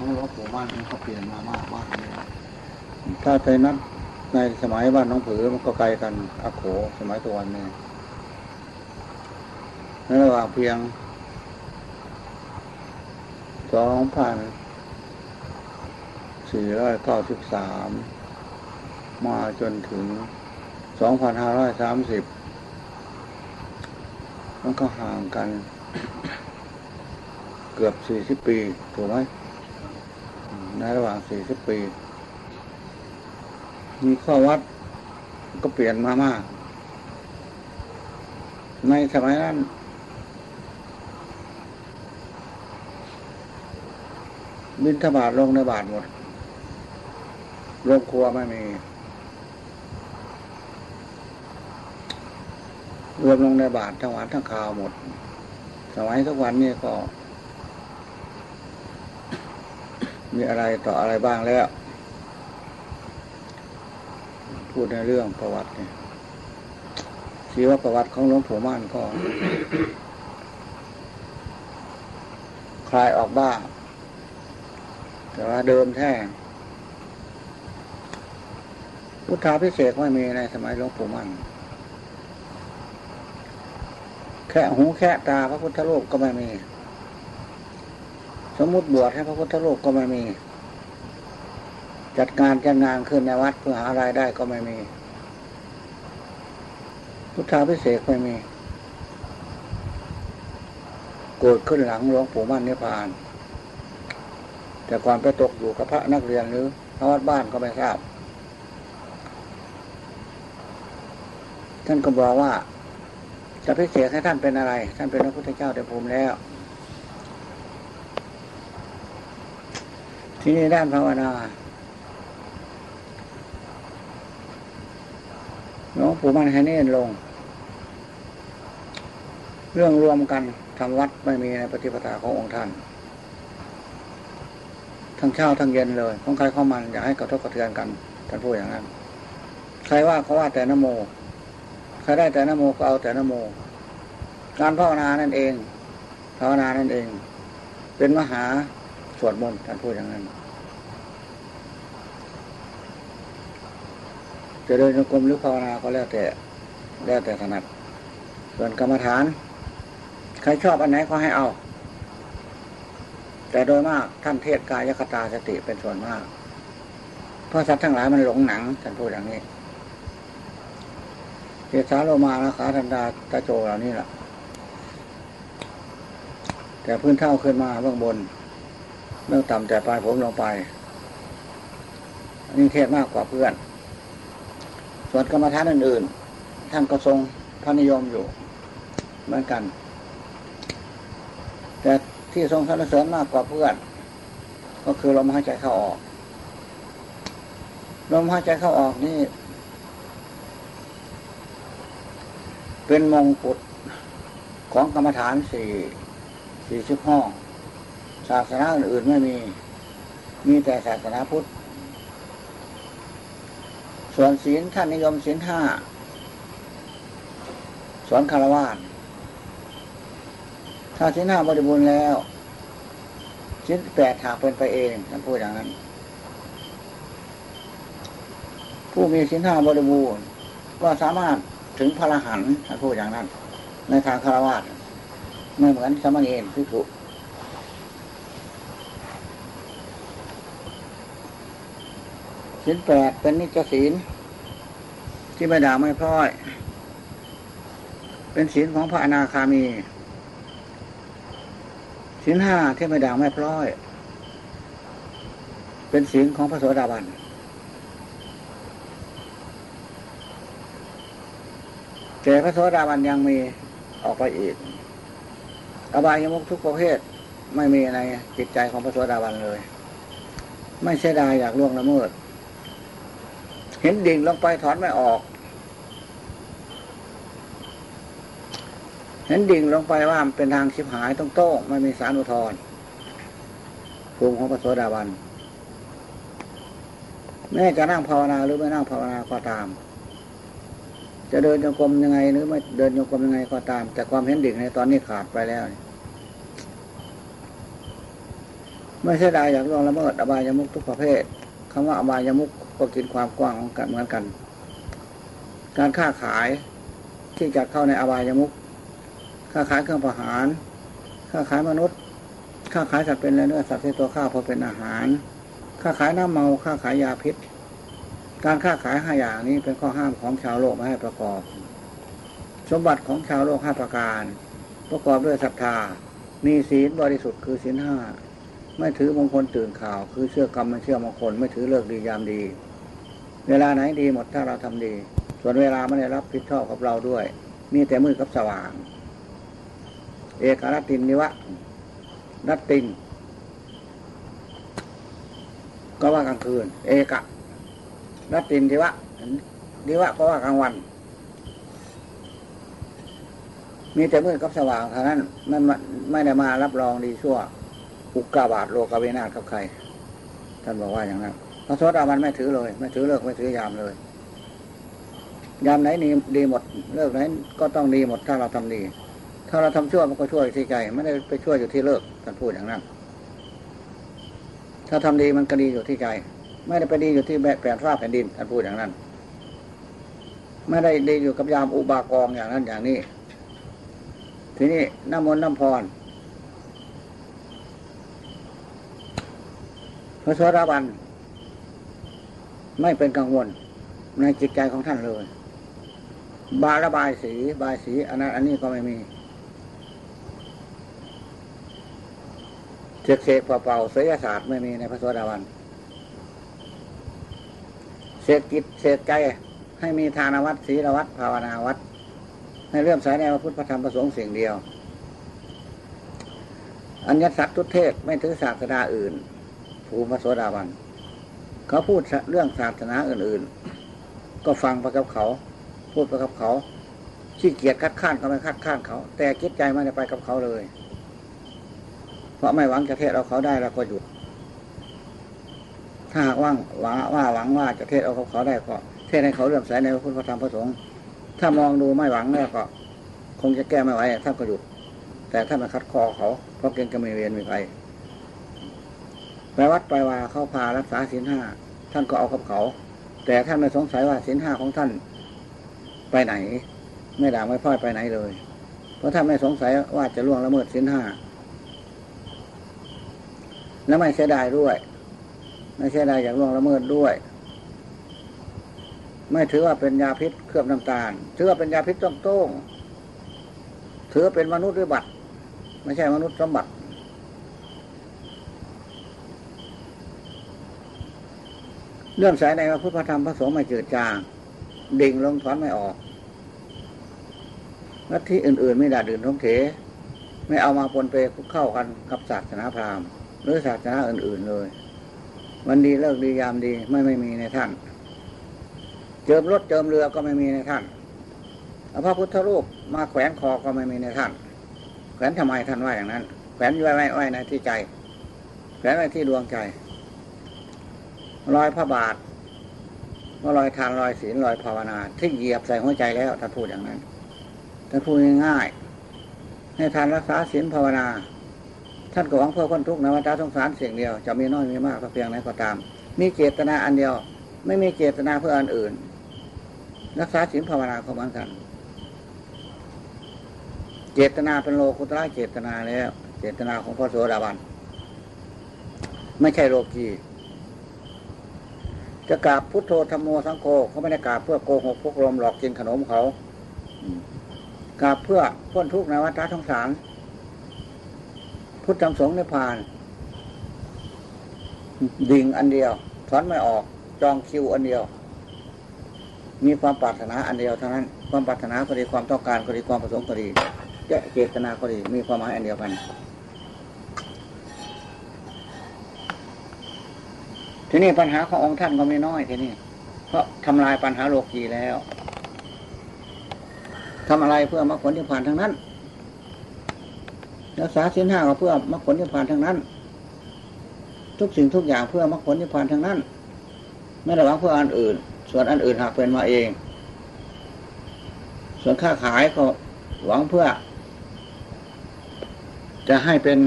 ของหลวงปู่มั่นเขาเปลี่ยนมามากมากเลยถ้าใจนัดในสมัยบ้านน้องผือมันก็ไกลกันอาโขสมัยตัวันนี้ในระหว่างเพียงสองพันสี่ร้อยเก้าสิบสามมาจนถึงสองพันห้าร้อยสามสิบมันก็ห่างกัน เกือบสี่สิบปี ถูกไหม ในระหว่างสี่สิบปี มีข้อวัดก็เปลี่ยนมามาก ในสมัยนั้น บินทบาทลงในบาทหมดโรงครัวไม่มี รวมลงในบาททั้งหวานทั้งคาวหมด สมัยทุกวันนี้ก็ มีอะไรต่ออะไรบ้างแล้ว พูดในเรื่องประวัติเนี่ยชีวประวัติของหลวงปู่ม่านก็ คลายออกบ้าง แต่ว่าเดิมแท้พุทธาพิเศษไม่มีในสมัยหลวงปู่มั่น แค่หูแค่ตาพระพุทธรูปก็ไม่มี สมมติบวชให้พระพุทธรูปก็ไม่มี จัดงานจัดงานขึ้นในวัดเพื่อหารายได้ก็ไม่มี พุทธาพิเศษไม่มีเกิดขึ้นหลังหลวงปู่มั่นนิพพาน แต่ก่อนไปตกอยู่กับพระนักเรียนหรือพระวัดบ้านก็ไม่ทราบ ท่านก็บอกว่าจะพิเศษให้ท่านเป็นอะไร ท่านเป็นพระพุทธเจ้าแต่ภูมิแล้ว ที่นี่ด้านภาวนาหลวงปู่มันให้เน้นลง เรื่องรวมกันทำวัดไม่มีในปฏิปทาขององค์ท่าน ทั้งเช้าทั้งเย็นเลยของใครเข้ามันอย่าให้กระทบกระเทือนกันท่านพูดอย่างนั้น ใครว่าเขาว่าแต่นโม ใครได้แต่นโมก็เอาแต่นโม การภาวนานั่นเองภาวนานั่นเอง เป็นมหา สวดมนต์ท่านพูดอย่างนั้นจะเดินจงกรมหรือภาวนาก็แล้วแต่แล้วแต่ถนัด ส่วนกรรมฐาน ใครชอบอันไหนก็ให้เอา แต่โดยมากท่านเทศกายคตาสติเป็นส่วนมาก เพราะสัตว์ทั้งหลายมันหลงหนังท่านพูดอย่างนี้เทศาโลมานะขาทันดาตาโจเหล่านี้แหละแต่พื้นเท่าขึ้นมาเบื้องบน เบื้องต่ำแต่ปลายผมลงไป อันนี้เทศมากกว่าเพื่อน ส่วนกรรมฐานอื่นๆ ท่านก็ทรงพระนิยมอยู่ เหมือนกัน แต่ที่ทรงสรรเสริญมากกว่าเพื่อน ก็คือลมหายใจเข้าออก ลมหายใจเข้าออกนี่ เป็นมงกุฎของกรรมฐานสี่สี่สิบห้อง ศาสนาอื่นๆไม่มี มีแต่ศาสนาพุทธ ส่วนศีลท่านนิยมศีลห้าสอนคารวะถ้าศีลห้าบริบูรณ์แล้วศีลแปดหากเป็นไปเองท่านพูดอย่างนั้น ผู้มีศีลห้าบริบูรณ์ก็สามารถถึงพระรหันต์ท่านพูดอย่างนั้น ในทางคารวะไม่เหมือนสมณีเณรพิสุ ศีลแปดเป็นนิจศีลที่ไม่ด่างไม่พร้อย เป็นศีลของพระอนาคามีศีลห้าที่ไม่ด่างไม่พร้อย เป็นศีลของพระโสดาบันแต่พระโสดาบันยังมีออกไปอีก อบายมุกทุกประเภทไม่มีในจิตใจของพระโสดาบันเลย ไม่เสียดายอยากล่วงละเมิด เห็นดิ่งลงไปถอนไม่ออก เห็นดิ่งลงไปว่ามันเป็นทางชิบหายต้องโต้งไม่มีสารอุทธรภูมิของพระโสดาบันแม้จะนั่งภาวนาหรือไม่นั่งภาวนาก็ตาม จะเดินโยกรมยังไงหรือไม่เดินโยกรมยังไงก็ตาม แต่ความเห็นดิ่งในตอนนี้ขาดไปแล้วไม่ใช่ได้อยากล่วงละเมิดอบายามุกทุกประเภทคำว่าอบายามุก ก็กินความกว้างของกันเหมือนกัน การค้าขายที่จะเข้าในอบายมุกค้าขายเครื่องประหาร ค้าขายมนุษย์ ค้าขายสัตว์เป็นเนื้อสัตว์ที่ตัวข้าวพอเป็นอาหาร ค้าขายน้ำเมา ค้าขายยาพิษ การค้าขายห้าอย่างนี้เป็นข้อห้ามของชาวโลกไม่ให้ประกอบ สมบัติของชาวโลกห้าประการ ประกอบด้วยศรัทธา มีศีลบริสุทธิ์คือศีลห้า ไม่ถือมงคลตื่นข่าว คือเชื่อกรรมไม่เชื่อมงคล ไม่ถือเลิกดียามดี เวลาไหนดีหมดถ้าเราทำดี ส่วนเวลาไม่ได้รับผิดชอบกับเราด้วย มีแต่มืดกับสว่าง เอกรัตตินนิวะรัตติน ก็ว่ากลางคืน เอกะรัตตินทิวะนิวะก็ว่ากลางวัน มีแต่มืดกับสว่างเท่านั้นไม่มาไม่ได้มารับรองดีชั่ว อุกกาบาตโลกาเวนาศกับใคร ท่านบอกว่าอย่างนั้น พระโสดาบันไม่ถือเลย ไม่ถือเลิกไม่ถือยามเลย ยามไหนดีดีหมด เลิกไหนก็ต้องดีหมดถ้าเราทำดี ถ้าเราทำชั่วมันก็ช่วยที่ใจไม่ได้ไปช่วยอยู่ที่เลิกท่านพูดอย่างนั้น ถ้าทำดีมันก็ดีอยู่ที่ใจ ไม่ได้ไปดีอยู่ที่แแผ่นฟ้าแผ่นดินท่านพูดอย่างนั้น ไม่ได้ดีอยู่กับยามอุบากองอย่างนั้นอย่างนี้ ทีนี้น้ำมนต์น้ำพรพระโสดาบัน ไม่เป็นกังวลในจิตใจของท่านเลย บาระบายสีบายสีอันนั้นอันนี้ก็ไม่มีเสกเสกเป่าๆศิลศาสตร์ไม่มีในพระโสดาบันเสกจิตเสกใจให้มีทานวัดศีลวัดภาวนาวัดให้เลื่อมใสในพระพุทธธรรมพระสงฆ์สิ่งเดียว อัญญสัตว์ทุเทศไม่ถือศาสนาอื่น ภูมิพระโสดาบัน เขาพูดเรื่องศาสนาอื่น ๆ ก็ฟังไปกับเขา พูดไปกับเขาขี้เกียจคัดค้านก็ไม่คัดค้านเขา แต่คิดใจไม่ได้ไปกับเขาเลย เพราะไม่หวังจะเทศเอาเขาได้แล้วก็หยุด ถ้าหากว่างว่าว่าหวังว่าจะเทศเอาเขาเขาได้ก็ เทศให้เขาเลื่อมใสในพระพุทธธรรมพระสงฆ์ถ้ามองดูไม่หวังแล้วก็ คงจะแก้ไม่ไหวท่านก็หยุด แต่ถ้ามาคัดคอเขาเพราะเกรงจะมีเวรมีภัย ไปวัดไปว่าเข้าพารักษาศีลห้าท่านก็เอากับเขา แต่ท่านไม่สงสัยว่าศีลห้าของท่านไปไหน ไม่ด่างไม่พลอยไปไหนเลย เพราะท่านไม่สงสัยว่าจะล่วงละเมิดศีลห้าและไม่เสียดายด้วย ไม่เสียดายอย่างล่วงละเมิดด้วย ไม่ถือว่าเป็นยาพิษเคลือบน้ำตาลถือว่าเป็นยาพิษต้องโต้งถือเป็นมนุษย์ด้วยบัตรไม่ใช่มนุษย์สมบัติ เรื่องสายในพระพุทธธรรมพระสงฆ์ไม่จืดจาง ดิ่งลงถอนไม่ออกลัทธิอื่นๆไม่ด่าดื่นท้องเถ ไม่เอามาปนเปเข้ากันกับศาสนาพราหมณ์หรือศาสนาอื่น ๆเลย วันดีเลิกดียามดีไม่ไม่มีในท่าน เจิมรถเจิมเรือก็ไม่มีในท่านอพระพุทธรูปมาแขวนคอก็ไม่มีในท่าน แขวนทำไมท่านว่าอย่างนั้น แขวนไว้ไว้ไว้ในที่ใจ แขวนไว้ที่ดวงใจ รอยพระบาทว่ารอยทานรอยศีลรอยภาวนา ที่เหยียบใส่หัวใจแล้วท่านพูดอย่างนั้นท่านพูดง่ายๆให้ทานรักษาศีลภาวนา ท่านก็หวังเพื่อคนทุกข์ในวัฏสงสารเสียงเดียว จะมีน้อยมีมากก็เพียงไหนก็ตาม มีเจตนาอันเดียว ไม่มีเจตนาเพื่ออันอื่น รักษาศีลภาวนาก็เหมือนกัน เจตนาเป็นโลกุตระเจตนาแล้ว เจตนาของพระโสดาบันไม่ใช่โลกี จะกราบพุทโธธรรมโมสังโฆเขาไม่ได้กราบเพื่อโกหกพวกลมหลอกกินขนมเขากราบเพื่อพ้นทุกข์ในวัฏสงสาร พุทธธรรมสงฆ์ในพาน ดิ่งอันเดียวถอนไม่ออก จองคิวอันเดียว มีความปรารถนาอันเดียวเท่านั้น ความปรารถนาก็ดีความต้องการก็ดีความประสงค์ก็ดีเจตนาก็ดีมีความหมายอันเดียวกัน ทีนี้ปัญหาขององค์ท่านก็ไม่น้อยทีนี้เพราะทำลายปัญหาโลกีแล้วทำอะไรเพื่อมรรคผลที่ผ่านทั้งนั้นรักษาศีลห้าก็เพื่อมรรคผลที่ผ่านทั้งนั้น ทุกสิ่งทุกอย่างเพื่อมรรคผลที่ผ่านทั้งนั้น ไม่ระวังเพื่ออันอื่น ส่วนอันอื่นหากเป็นมาเอง ส่วนค่าขายก็หวังเพื่อ จะให้เป็น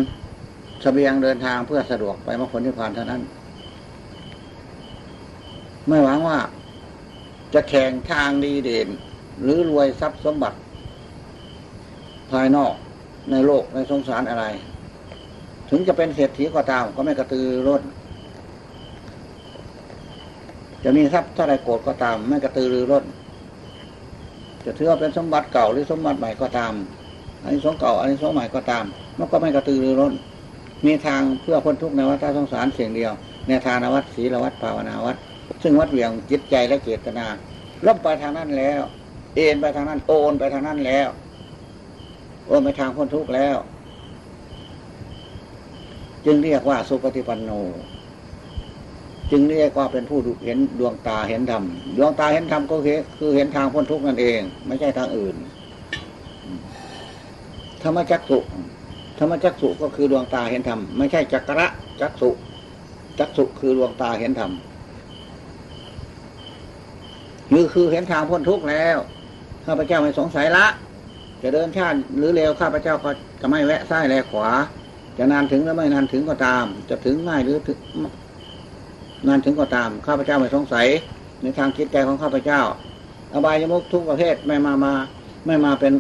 เสบียงเดินทางเพื่อสะดวกไปมรรคผลนิพพานเท่านั้น ไม่หวังว่า จะแข่งทางดีเด่น หรือรวยทรัพย์สมบัติ ภายนอกในโลกในสงสารอะไร ถึงจะเป็นเศรษฐีก็ตาม ก็ไม่กระตือร้นจะมีทรัพย์เท่าไรโกรธก็ตาม ไม่กระตือรือร้นจะถือว่าเป็นสมบัติเก่าหรือสมบัติใหม่ก็ตาม อันนี้สงเก่า อันนี้สงใหม่ก็ตาม มันก็ไม่กระตือรือร้น มีทางเพื่อพ้นทุกข์ในวัฏสงสารเสียงเดียว ในทานวัดศีลวัดภาวนาวัด ซึ่งวัดเหวี่ยงจิตใจและเจตนาล่มไปทางนั้นแล้ว เอ็นไปทางนั้น โอนไปทางนั้นแล้ว โอนไปทางพ้นทุกข์แล้ว จึงเรียกว่าสุปฏิปันโน จึงเรียกว่าเป็นผู้เห็นดวงตาเห็นธรรมดวงตาเห็นธรรมก็คือเห็นทางพ้นทุกข์นั่นเอง ไม่ใช่ทางอื่น ธรรมจักสุธรรมจักสุก็คือดวงตาเห็นธรรมไม่ใช่จักระจักสุจักสุคือดวงตาเห็นธรรม คือคือเห็นทางพ้นทุกข์แล้วข้าพเจ้าไม่สงสัยละ จะเดินชาติหรือเร็วข้าพเจ้าก็จะไม่แวะซ้ายแลขวา จะนานถึงหรือไม่นานถึงก็ตาม จะถึงง่ายหรือถึงนานถึงก็ตาม ข้าพเจ้าไม่สงสัย ในทางคิดใจของข้าพเจ้า อบายมุกทุกประเภทไม่มามาไม่มาเป็น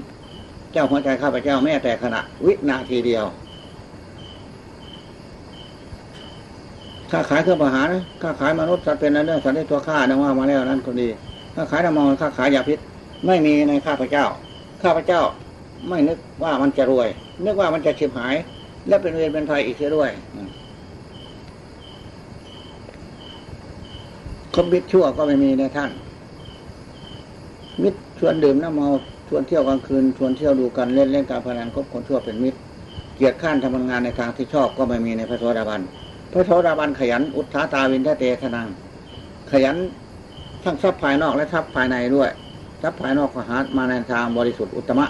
เจ้าหัวใจข้าพเจ้าแม้แต่ขณะ วินาทีเดียวค้าขายเครื่องประหารค้าขายมนุษย์สัตว์เป็นเรื่องสัตว์ในตัวข้าดังว่ามาแล้วนั้นคนดี ค้าขายน้ำมันค้าขายยาพิษ ไม่มีในข้าพเจ้า ข้าพเจ้าไม่นึกว่ามันจะรวย นึกว่ามันจะชิบหาย และเป็นเวรเป็นภัยอีกเสียด้วยคบมิตรชั่วก็ไม่มีในท่าน มิตรชวนดื่มน้ำเมาชวนเที่ยวกลางคืนชวนเที่ยวดูกันเล่นเล่นการพนันคบคนชั่วเป็นมิตร เกียรติข้านทำงานในทางที่ชอบก็ไม่มีในพระโสดาบัน พระโสดาบันขยันอุทธาตาวินทเตทนัง ขยัน ทั้งทรัพย์ภายนอกและทรัพย์ภายในด้วย ทรัพย์ภายนอกก็หามาในทางบริสุทธิ์อุตมะ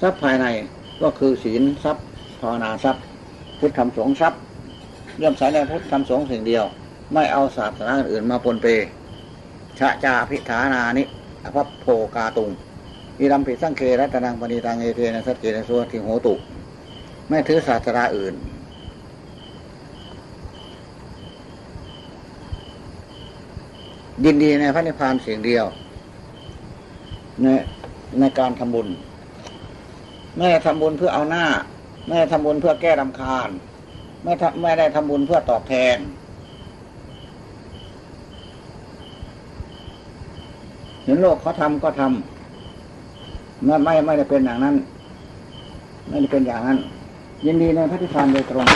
ทรัพย์ภายในก็คือศีลทรัพย์ภาวนาทรัพย์ พุทธธรรมสงฆ์ทรัพย์เรื่องสายในพุทธธรรมสงฆ์สิ่งเดียว ไม่เอาศาสนาอื่นมาปนเปชะจาพิธานานิอภพโพกาตุงอิรัมปิสังเครัตนังปณิตังเอเทนะสัจเจนะสัวทิงโหตุ ไม่ถือศาสนาอื่น ยินดีในพระนิพพานเสียงเดียว ในในการทำบุญ ไม่ได้ทำบุญเพื่อเอาหน้า ไม่ได้ทำบุญเพื่อแก้รำคาญ ไม่ไม่ได้ทำบุญเพื่อตอบแทน เห็นโลกเขาทำก็ทำไม่ไม่ไม่ได้เป็นอย่างนั้น ไม่ได้เป็นอย่างนั้น ยินดีในพระนิพพานโดยตรง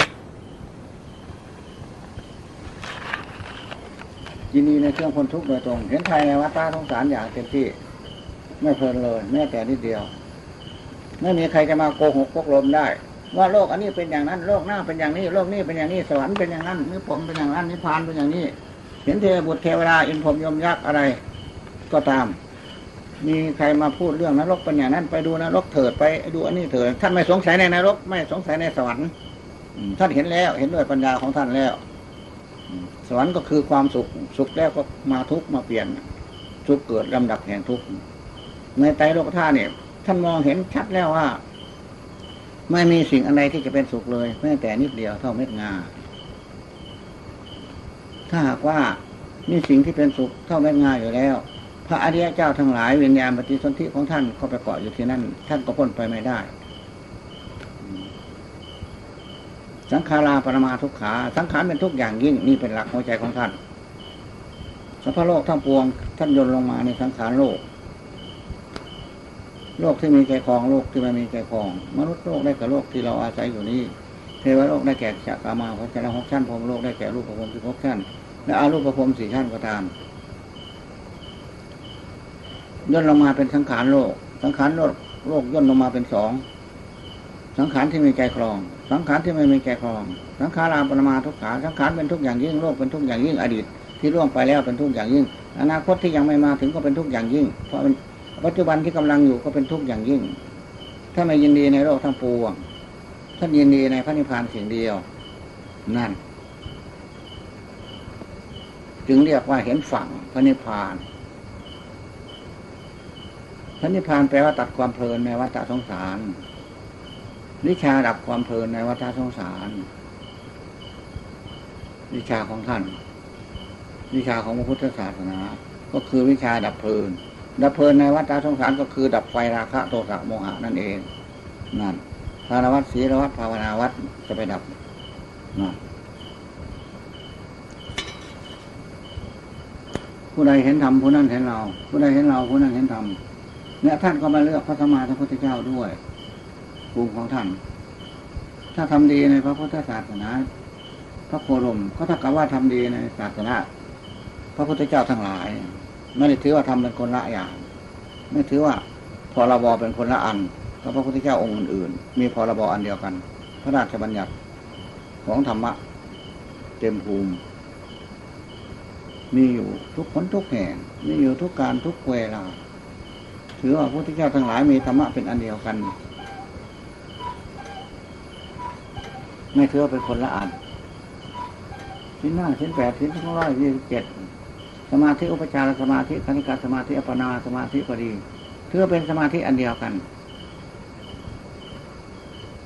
ยินดีในเครื่องพ้นทุกข์โดยตรง เห็นไทยในวัฏฏะสงสารอย่างเต็มที่ ไม่เพลินเลยแม้แต่นิดเดียว ไม่มีใครจะมาโกหกพวกลมได้ ว่าโลกอันนี้เป็นอย่างนั้น โลกหน้าเป็นอย่างนี้ โลกนี้เป็นอย่างนี้ สวรรค์เป็นอย่างนั้นนิพพานเป็นอย่างนั้น นิพพานเป็นอย่างนี้ เห็นเทวบุตรเทวดาอินพรมยมยักษ์อะไร ก็ตาม มีใครมาพูดเรื่องนรกเป็นอย่างนั้น ไปดูนรกเถิดไปดูอันนี้เถิดท่านไม่สงสัยในนรก ไม่สงสัยในสวรรค์ท่านเห็นแล้ว เห็นด้วยปัญญาของท่านแล้ว สวรรค์ก็คือความสุข สุขแล้วก็มาทุกข์มาเปลี่ยน ทุกข์เกิดลำดับแห่งทุกข์ในไตรโลกธาตุเนี่ย ท่านมองเห็นชัดแล้วว่า ไม่มีสิ่งอะไรที่จะเป็นสุขเลยแม้แต่นิดเดียวเท่าเม็ดงา ถ้าหากว่ามีสิ่งที่เป็นสุขเท่าเม็ดงาอยู่แล้ว พระอริยเจ้าทั้งหลายวิญญาณปฏิสนธิของท่านก็ไปเกาะอยู่ที่นั่น ท่านก็พ้นไปไม่ได้ สังขาราปรมาทุกขา สังขารเป็นทุกอย่างยิ่งนี่เป็นหลักหัวใจของท่านสัพพะโลกทั้งปวง ท่านยนลงมาในสังขารโลก โลกที่มีใจคลองโลกที่ไม่มีใจคลอง มนุษย์โลกได้กับโลกที่เราอาศัยอยู่นี้เทวโลกได้แก่จักรามาพระเจ้าหกชั้นพรมโลกได้แก่รูปภพสิบหกชั้นและอารูปภพสี่ชั้นก็ตามย่นลงมาเป็นสังขารโลก สังขารโลกโลกย่นลงมาเป็นสองสังขารที่มีใจคลอง สังขารที่ไม่มีใจคลอง สังขารามปรมาทุกขา สังขารเป็นทุกอย่างยิ่ง โลกเป็นทุกอย่างยิ่ง อดีต ที่ล่วงไปแล้วเป็นทุกอย่างยิ่ง อนาคตที่ยังไม่มาถึงก็เป็นทุกอย่างยิ่ง เพราะปัจจุบันที่กำลังอยู่ก็เป็นทุกอย่างยิ่ง ถ้าไม่ยินดีในโลกทั้งปวง ท่านยินดีในพระนิพพานสิ่งเดียว นั่น จึงเรียกว่าเห็นฝั่งพระนิพพาน พระนิพพานแปลว่าตัดความเพลินในวัฏสงสาร วิชาดับความเพลินในวัฏสงสาร วิชาของท่าน วิชาของพระพุทธศาสนา ก็คือวิชาดับเพลิน ดับเพลินในวัฏสงสารก็คือ ดับไฟราคะโทสะโมหะนั่นเองนั่นภารวัตศีลวัตภาวนาวัตจะไปดับนั่นผู้ใดเห็นธรรมผู้นั้นเห็นเรา ผู้ใดเห็นเราผู้นั้นเห็นธรรมเนี่ยท่านก็มาเลือกพระธรรมาพระพุทธเจ้าด้วย ภูมิของท่าน ถ้าทำดีในพระพุทธศาสนา พระโคดมก็ถ้ากับว่าทำดีในศาสนาพระพุทธเจ้าทั้งหลาย ไม่ได้ถือว่าทำเป็นคนละอย่าง ไม่ถือว่าพรบเป็นคนละอันกับพระพุทธเจ้าองค์อื่นๆ มีพรบอันเดียวกัน พระราชบัญญัติของธรรมะเต็มภูมิ มีอยู่ทุกคนทุกแห่งมีอยู่ทุกการทุกเวลาถือว่าพระพุทธเจ้าทั้งหลายมีธรรมะเป็นอันเดียวกัน ไม่ถือว่าเป็นคนละอันชิ้นหน้าชิ้นแปดชิ้นสองร้อยยี่สิบเจ็ดสมาธิอุปจารสมาธิคณิกาสมาธิอัปนาสมาธิก็ดีถือเป็นสมาธิอันเดียวกัน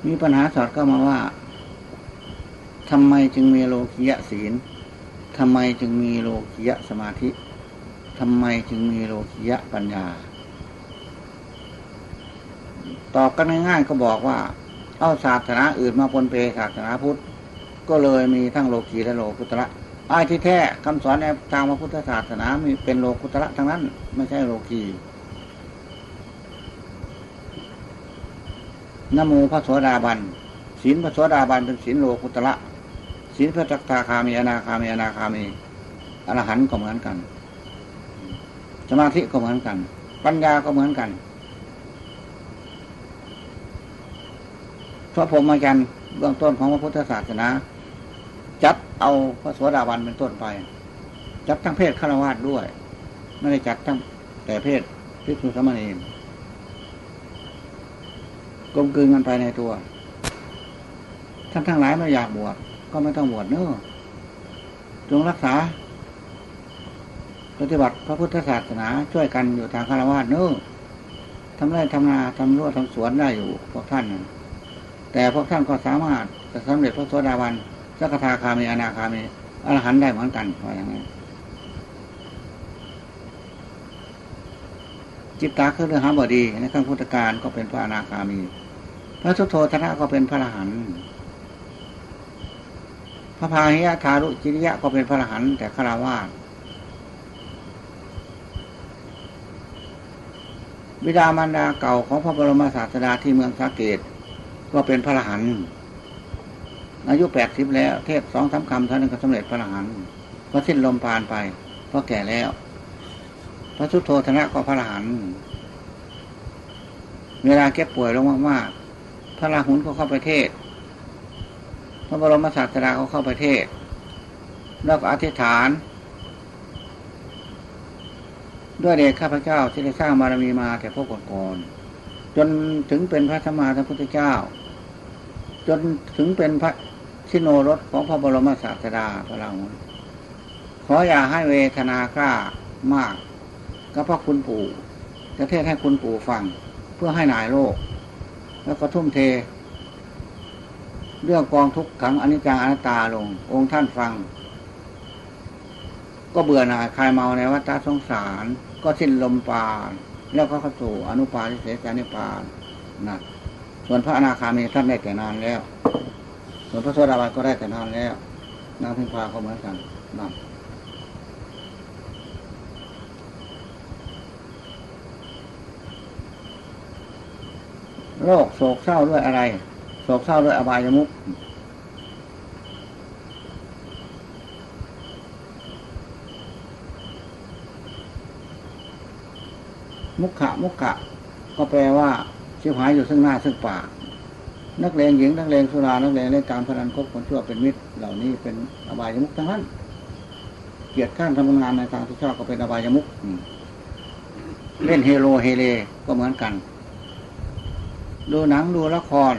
มีปัญหาสอดเข้ามาว่าทำไมจึงมีโลกิยะศีลทำไมจึงมีโลกิยะสมาธิทำไมจึงมีโลกิยะปัญญา ตอบกันง่ายๆก็บอกว่า เอาศาสนาอื่นมาปนเปศาสนาพุทธ ก็เลยมีทั้งโลกีและโลกุตระไอ้ที่แท้คำสอนในทางพระพุทธศาสนามีเป็นโลกุตระทั้งนั้น ไม่ใช่โลกีนโมพระโสดาบันศีลพระโสดาบันเป็นศีลโลกุตระศีลพระจักตาคามีอนาคามีอนาคามีอรหันต์ก็เหมือนกัน สมาธิก็เหมือนกัน ปัญญาก็เหมือนกัน พระพรหมจรรย์เบื้องต้นของพระพุทธศาสนา จัดเอาพระโสดาบันเป็นต้นไป จัดทั้งเพศฆราวาสด้วย ไม่ได้จัดทั้งแต่เพศพิสุสมณีกลมกลืนกันไปในตัวท่านทั้งหลายไม่อยากบวชก็ไม่ต้องบวชเนอะจงรักษาปฏิบัติพระพุทธศาสนาช่วยกันอยู่ทางฆราวาสเนอะทำไรทำนาทำรั้วทำสวนได้อยู่พวกท่าน แต่พวกท่านก็สามารถจะสำเร็จพระโสดาบันสักทาคามีอนาคามีอรหันต์ได้เหมือนกันว่าอย่างนี้จิตตาคือเรื่องหาบดีในขั้งพุทธการก็เป็นพระอนาคามี พระสุโธธนะก็เป็นพระอรหันต์พระพาหิยะทารุจิริยะก็เป็นพระอรหันต์แต่ฆราวาสบิดามารดาเก่าของพระบรมศาสดาที่เมืองสาเกต ก็เป็นพระอรหันต์อายุแปดสิบแล้ว เทศสองสามคำเท่านั้นก็สำเร็จพระอรหันต์เพระสิ้นลมปานไปเพราะแก่แล้ว พระสุโธธนะก็พระอรหันต์เวลาเก็บป่วยลงมากๆพระราหุลก็เข้าไปเทศ พระบรมศาสดาเขาเข้าไปเทศ แล้วก็อธิษฐาน ด้วยเดชข้าพเจ้าที่ได้สร้างบารมีมาแต่พวกก่อนๆ จนถึงเป็นพระธรรมาสัมพุทธเจ้า จนถึงเป็นพระชิโนรสของพระบรมศาสดาพระราขออย่าให้เวทนากล้ามากก็เพราะคุณปู่จะเทศให้คุณปู่ฟัง เพื่อให้หนายโลก แล้วก็ทุ่มเท เรื่องกองทุกขังอนิจจังอนัตตาลง องค์ท่านฟัง ก็เบื่อหน่ายคลายเมาในวัฏสงสาร ก็สิ้นลมปาน แล้วก็เข้าสู่อนุปาทิเสสนิปานนะส่วนพระอนาคามีท่านได้แต่นานแล้ว ส่วนพระโสดาบันก็ได้แต่นานแล้วนางพิมพาก็เหมือนกันนั่นโรคโศกเศร้าด้วยอะไร โศกเศร้าด้วยอบายมุข มุขะมุขะ ก็แปลว่าชิบหายอยู่ซึ่งหน้าซึ่งปากนักเลงหญิงนักเลงสุรานักเลงเล่นการพนันคบคนชั่วเป็นมิตร เหล่านี้เป็นอบายมุขทั้งนั้น เกียรติข้านทำงานในทางที่ชอบก็เป็นอบายมุขเล่นเฮโรเฮเลก็เหมือนกัน ดูหนังดูละคร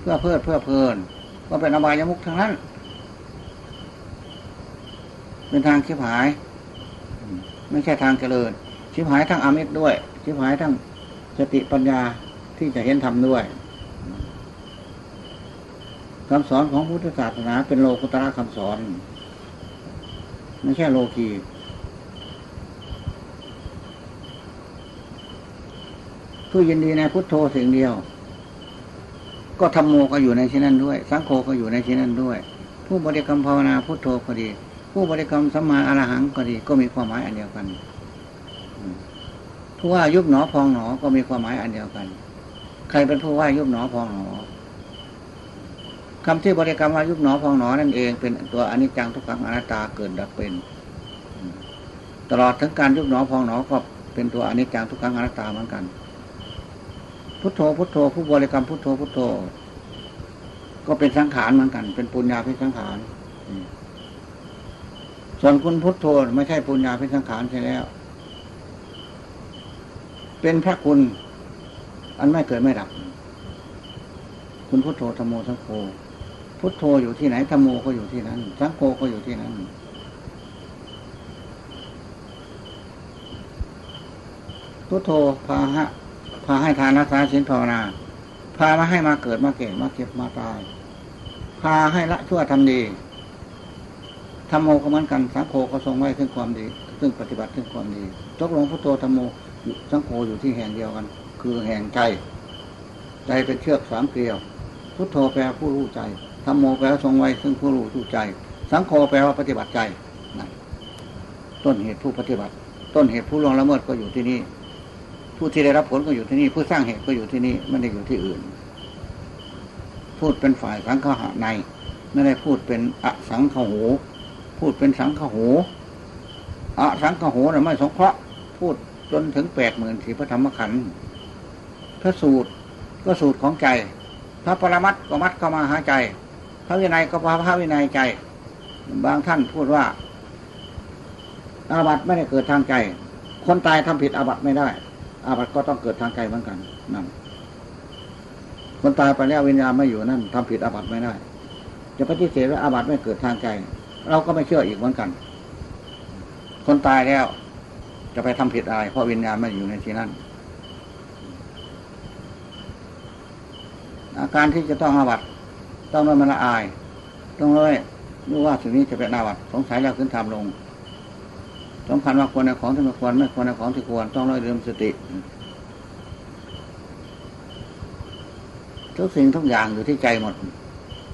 เพื่อเพลิดเพื่อเพลิน ก็เป็นอบายมุขทั้งนั้น เป็นทางชิบหาย ไม่ใช่ทางเจริญชิบหายทั้งอามิตรด้วย ชิบหายทั้งสติปัญญาที่จะเห็นธรรมด้วยคำสอนของพุทธศาสนาเป็นโลกุตระคำสอน ไม่ใช่โลกีผู้ยินดีในพุทโธสิ่งเดียว ก็ธรรมโมก็อยู่ในที่นั้นด้วย สังโฆก็อยู่ในที่นั้นด้วย ผู้บริกรรมภาวนาพุทโธก็ดี ผู้บริกรรมสัมมาอรหังก็ดี ก็มีความหมายอันเดียวกัน ผู้ว่ายุบหนอพองหนอก็มีความหมายอันเดียวกัน ใครเป็นผู้ว่ายุบหนอพองหนอคำที่บริกรรมว่ายุบหนอพองหนอนั่นเองเป็นตัวอนิจจังทุกขังอนัตตาเกิดดับเป็น ตลอดถึงการยุบหนอพองหนอก็เป็นตัวอนิจจังทุกขังอนัตตาเหมือนกัน พุทโธพุทโธผู้บริกรรมพุทโธพุทโธ ก็เป็นสังขารเหมือนกัน เป็นปุญญาพิสังขารส่วนคุณพุทโธไม่ใช่ปุญญาพิสังขารใช่แล้ว เป็นพระคุณ อันไม่เกิดไม่ดับ คุณพุทโธธรรมโมสังโฆพุทโธอยู่ที่ไหนธรรมโมก็อยู่ที่นั้น สังโฆก็อยู่ที่นั้นพุทโธพาหะพาให้ทานรักษาศีลภาวนา พามาให้มาเกิดมาเก่มาเก็บมาตาย พาให้ละชั่วทำดีธรรมโมก็เหมือนกันสังโฆก็ทรงไว้ซึ่งความดี ซึ่งปฏิบัติซึ่งความดีตกลงพุทโธธรรมโม สังโฆอยู่ที่แห่งเดียวกัน คือแห่งใจ ใจเป็นเชือกสามเกลียว พุทโธแปลผู้รู้ใจธรรมโมแปลทรงไว้ซึ่งผู้รู้รู้ใจ สังโฆแปลว่าปฏิบัติใจนั่นต้นเหตุผู้ปฏิบัติ ต้นเหตุผู้ลวงละเมิดก็อยู่ที่นี่ ผู้ที่ได้รับผลก็อยู่ที่นี่ ผู้สร้างเหตุก็อยู่ที่นี่ไม่ได้อยู่ที่อื่น พูดเป็นฝ่ายสังฆะใน ไม่ได้พูดเป็นอสังขโหพูดเป็นสังขโหอสังขโหน่ะไม่สงเคราะห์พูด จนถึงแปดหมื่นสี่พระธรรมขันธ์พระสูตรก็สูตรของใจ พระปรมัตก็มัดเข้ามาหาใจ พระวินัยก็พาพระวินัยใจ บางท่านพูดว่า อาบัติไม่ได้เกิดทางใจ คนตายทำผิดอาบัติไม่ได้ อาบัติก็ต้องเกิดทางใจเหมือนกันนั่นคนตายไปแล้ววิญญาณไม่อยู่นั่นทำผิดอาบัติไม่ได้ จะปฏิเสธว่าอาบัติไม่เกิดทางใจ เราก็ไม่เชื่ออีกเหมือนกัน คนตายแล้ว จะไปทำผิดอะไร เพราะวิญญาณไม่อยู่ในที่นั้น อาการที่จะต้องอาบัตต้องไม่มันละอาย ต้องเลยรู้ว่าสิ่งนี้จะเป็นอาบัตสงสัยแล้วขึ้นทำลงสำคัญว่าควรในของที่ไม่ควรไม่ควรในของที่ควรต้องร้อยเดิมสติทุกสิ่งทุกอย่างอยู่ที่ใจหมด